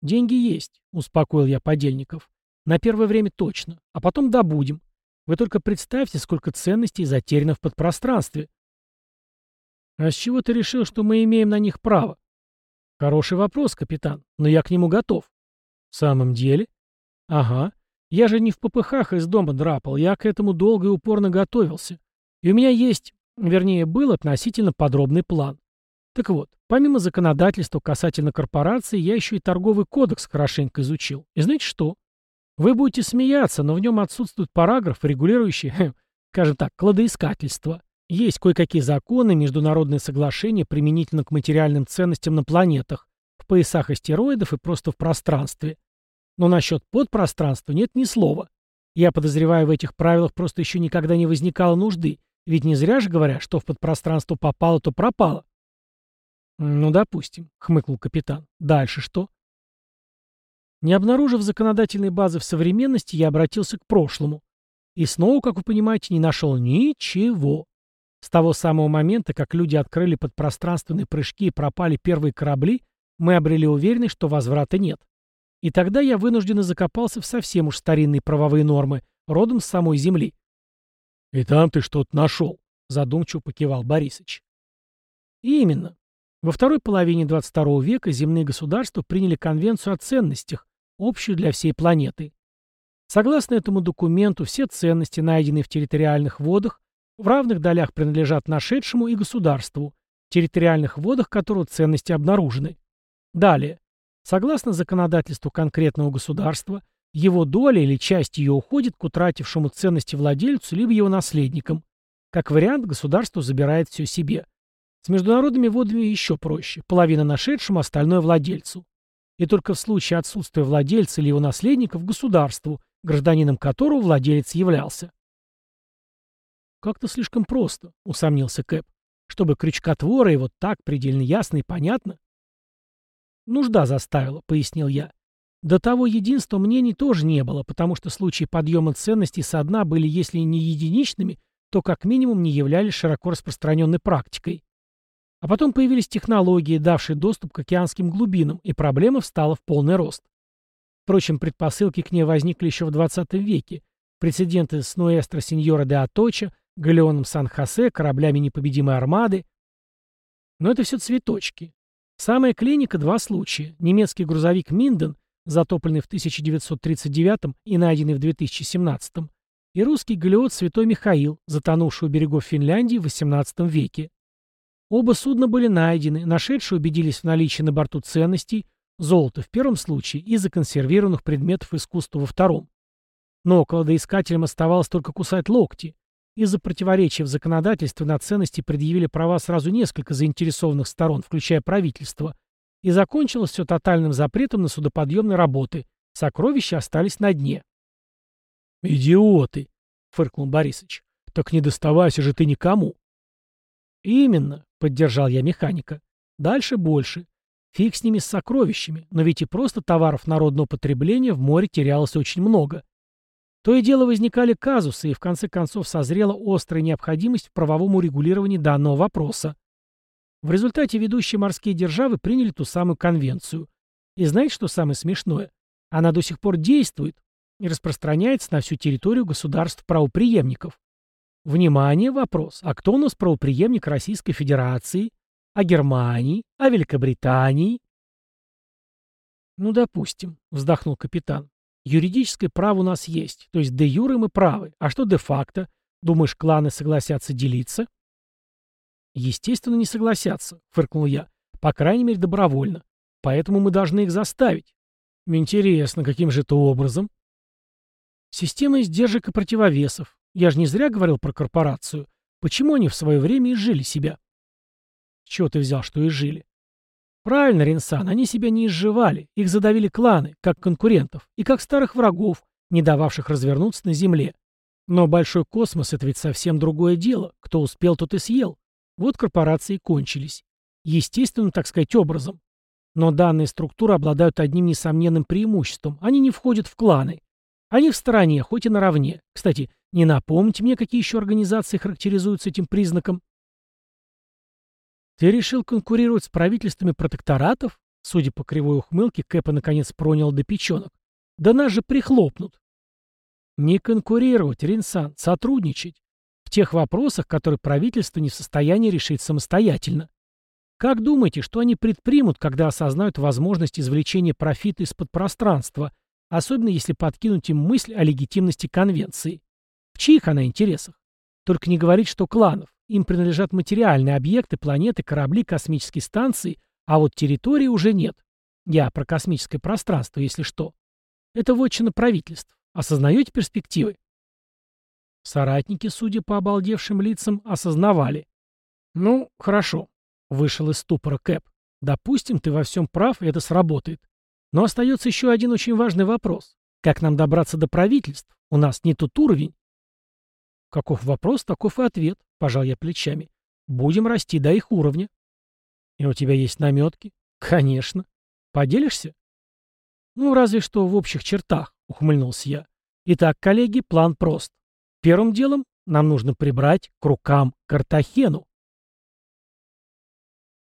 Деньги есть, успокоил я подельников. На первое время точно, а потом добудем. Вы только представьте, сколько ценностей затеряно в подпространстве. А с чего ты решил, что мы имеем на них право? Хороший вопрос, капитан, но я к нему готов. В самом деле? Ага. Я же не в попыхах из дома драпал, я к этому долго и упорно готовился. И у меня есть Вернее, был относительно подробный план. Так вот, помимо законодательства касательно корпорации, я еще и торговый кодекс хорошенько изучил. И знаете что? Вы будете смеяться, но в нем отсутствует параграф, регулирующий, скажем так, кладоискательство. Есть кое-какие законы, международные соглашения применительно к материальным ценностям на планетах, в поясах астероидов и просто в пространстве. Но насчет подпространства нет ни слова. Я подозреваю, в этих правилах просто еще никогда не возникало нужды, ведь не зря же говорят, что в подпространство попало, то пропало. Ну, допустим, хмыкнул капитан. Дальше что? Не обнаружив законодательной базы в современности, я обратился к прошлому. И снова, как вы понимаете, не нашел ничего. С того самого момента, как люди открыли подпространственные прыжки и пропали первые корабли, мы обрели уверенность, что возврата нет. И тогда я вынужденно закопался в совсем уж старинные правовые нормы, родом с самой Земли. «И там ты что-то нашел», — задумчиво покивал Борисыч. «Именно. Во второй половине 22 века земные государства приняли конвенцию о ценностях, общую для всей планеты. Согласно этому документу, все ценности, найденные в территориальных водах, в равных долях принадлежат нашедшему и государству, в территориальных водах которого ценности обнаружены. Далее. Согласно законодательству конкретного государства, его доля или часть ее уходит к утратившему ценности владельцу либо его наследникам. Как вариант, государство забирает все себе. С международными водами еще проще. Половина нашедшему, остальное владельцу. И только в случае отсутствия владельца или его наследников государству, гражданином которого владелец являлся. «Как-то слишком просто», — усомнился Кэп. «Чтобы крючкотворы и вот так предельно ясно и понятно». «Нужда заставила», — пояснил я. До того единства мнений тоже не было, потому что случаи подъема ценностей со дна были, если не единичными, то как минимум не являлись широко распространенной практикой. А потом появились технологии, давшие доступ к океанским глубинам, и проблема встала в полный рост. Впрочем, предпосылки к ней возникли еще в 20 веке. Прецеденты с Нуэстро Синьора де Аточа, Галеоном Сан-Хосе, кораблями непобедимой армады. Но это все цветочки. Самая клиника – два случая. Немецкий грузовик «Минден» затопленный в 1939 и найденный в 2017, и русский галеот «Святой Михаил», затонувший у берегов Финляндии в XVIII веке. Оба судна были найдены, нашедшие убедились в наличии на борту ценностей, золота в первом случае и законсервированных предметов искусства во втором. Но кладоискателям оставалось только кусать локти. Из-за противоречия в законодательстве на ценности предъявили права сразу несколько заинтересованных сторон, включая правительство, И закончилось все тотальным запретом на судоподъемные работы. Сокровища остались на дне. «Идиоты!» — фыркнул Борисыч. «Так не доставайся же ты никому!» «Именно», — поддержал я механика. «Дальше больше. Фиг с ними с сокровищами, но ведь и просто товаров народного потребления в море терялось очень много. То и дело возникали казусы, и в конце концов созрела острая необходимость в правовом урегулировании данного вопроса. В результате ведущие морские державы приняли ту самую конвенцию. И знаете, что самое смешное? Она до сих пор действует и распространяется на всю территорию государств-правоприемников. Внимание, вопрос. А кто у нас правоприемник Российской Федерации? А Германии? А Великобритании? Ну, допустим, вздохнул капитан. Юридическое право у нас есть, то есть де юре мы правы. А что де факто? Думаешь, кланы согласятся делиться? Естественно, не согласятся, фыркнул я. По крайней мере, добровольно. Поэтому мы должны их заставить. Интересно, каким же это образом? Система издержек и противовесов. Я же не зря говорил про корпорацию. Почему они в свое время изжили себя? С чего ты взял, что изжили? Правильно, Ринсан, они себя не изживали, их задавили кланы, как конкурентов, и как старых врагов, не дававших развернуться на земле. Но большой космос — это ведь совсем другое дело. Кто успел, тот и съел. Вот корпорации кончились. Естественным, так сказать, образом. Но данные структуры обладают одним несомненным преимуществом. Они не входят в кланы. Они в стороне, хоть и наравне. Кстати, не напомните мне, какие еще организации характеризуются этим признаком? «Ты решил конкурировать с правительствами протекторатов?» Судя по кривой ухмылке, Кэпа наконец пронял до печенок. «Да нас же прихлопнут!» «Не конкурировать, Ринсан, сотрудничать. В тех вопросах, которые правительство не в состоянии решить самостоятельно. Как думаете, что они предпримут, когда осознают возможность извлечения профита из-под пространства, особенно если подкинуть им мысль о легитимности конвенции? В чьих она интересах? Только не говорить, что кланов. Им принадлежат материальные объекты, планеты, корабли, космические станции, а вот территории уже нет. Я про космическое пространство, если что. Это вотчина правительств. Осознаете перспективы? Соратники, судя по обалдевшим лицам, осознавали. Ну, хорошо. Вышел из ступора Кэп. Допустим, ты во всем прав, и это сработает. Но остается еще один очень важный вопрос. Как нам добраться до правительств? У нас не тот уровень. Каков вопрос, таков и ответ, пожал я плечами. Будем расти до их уровня. И у тебя есть наметки? Конечно. Поделишься? Ну, разве что в общих чертах, ухмыльнулся я. Итак, коллеги, план прост. Первым делом нам нужно прибрать к рукам Картахену.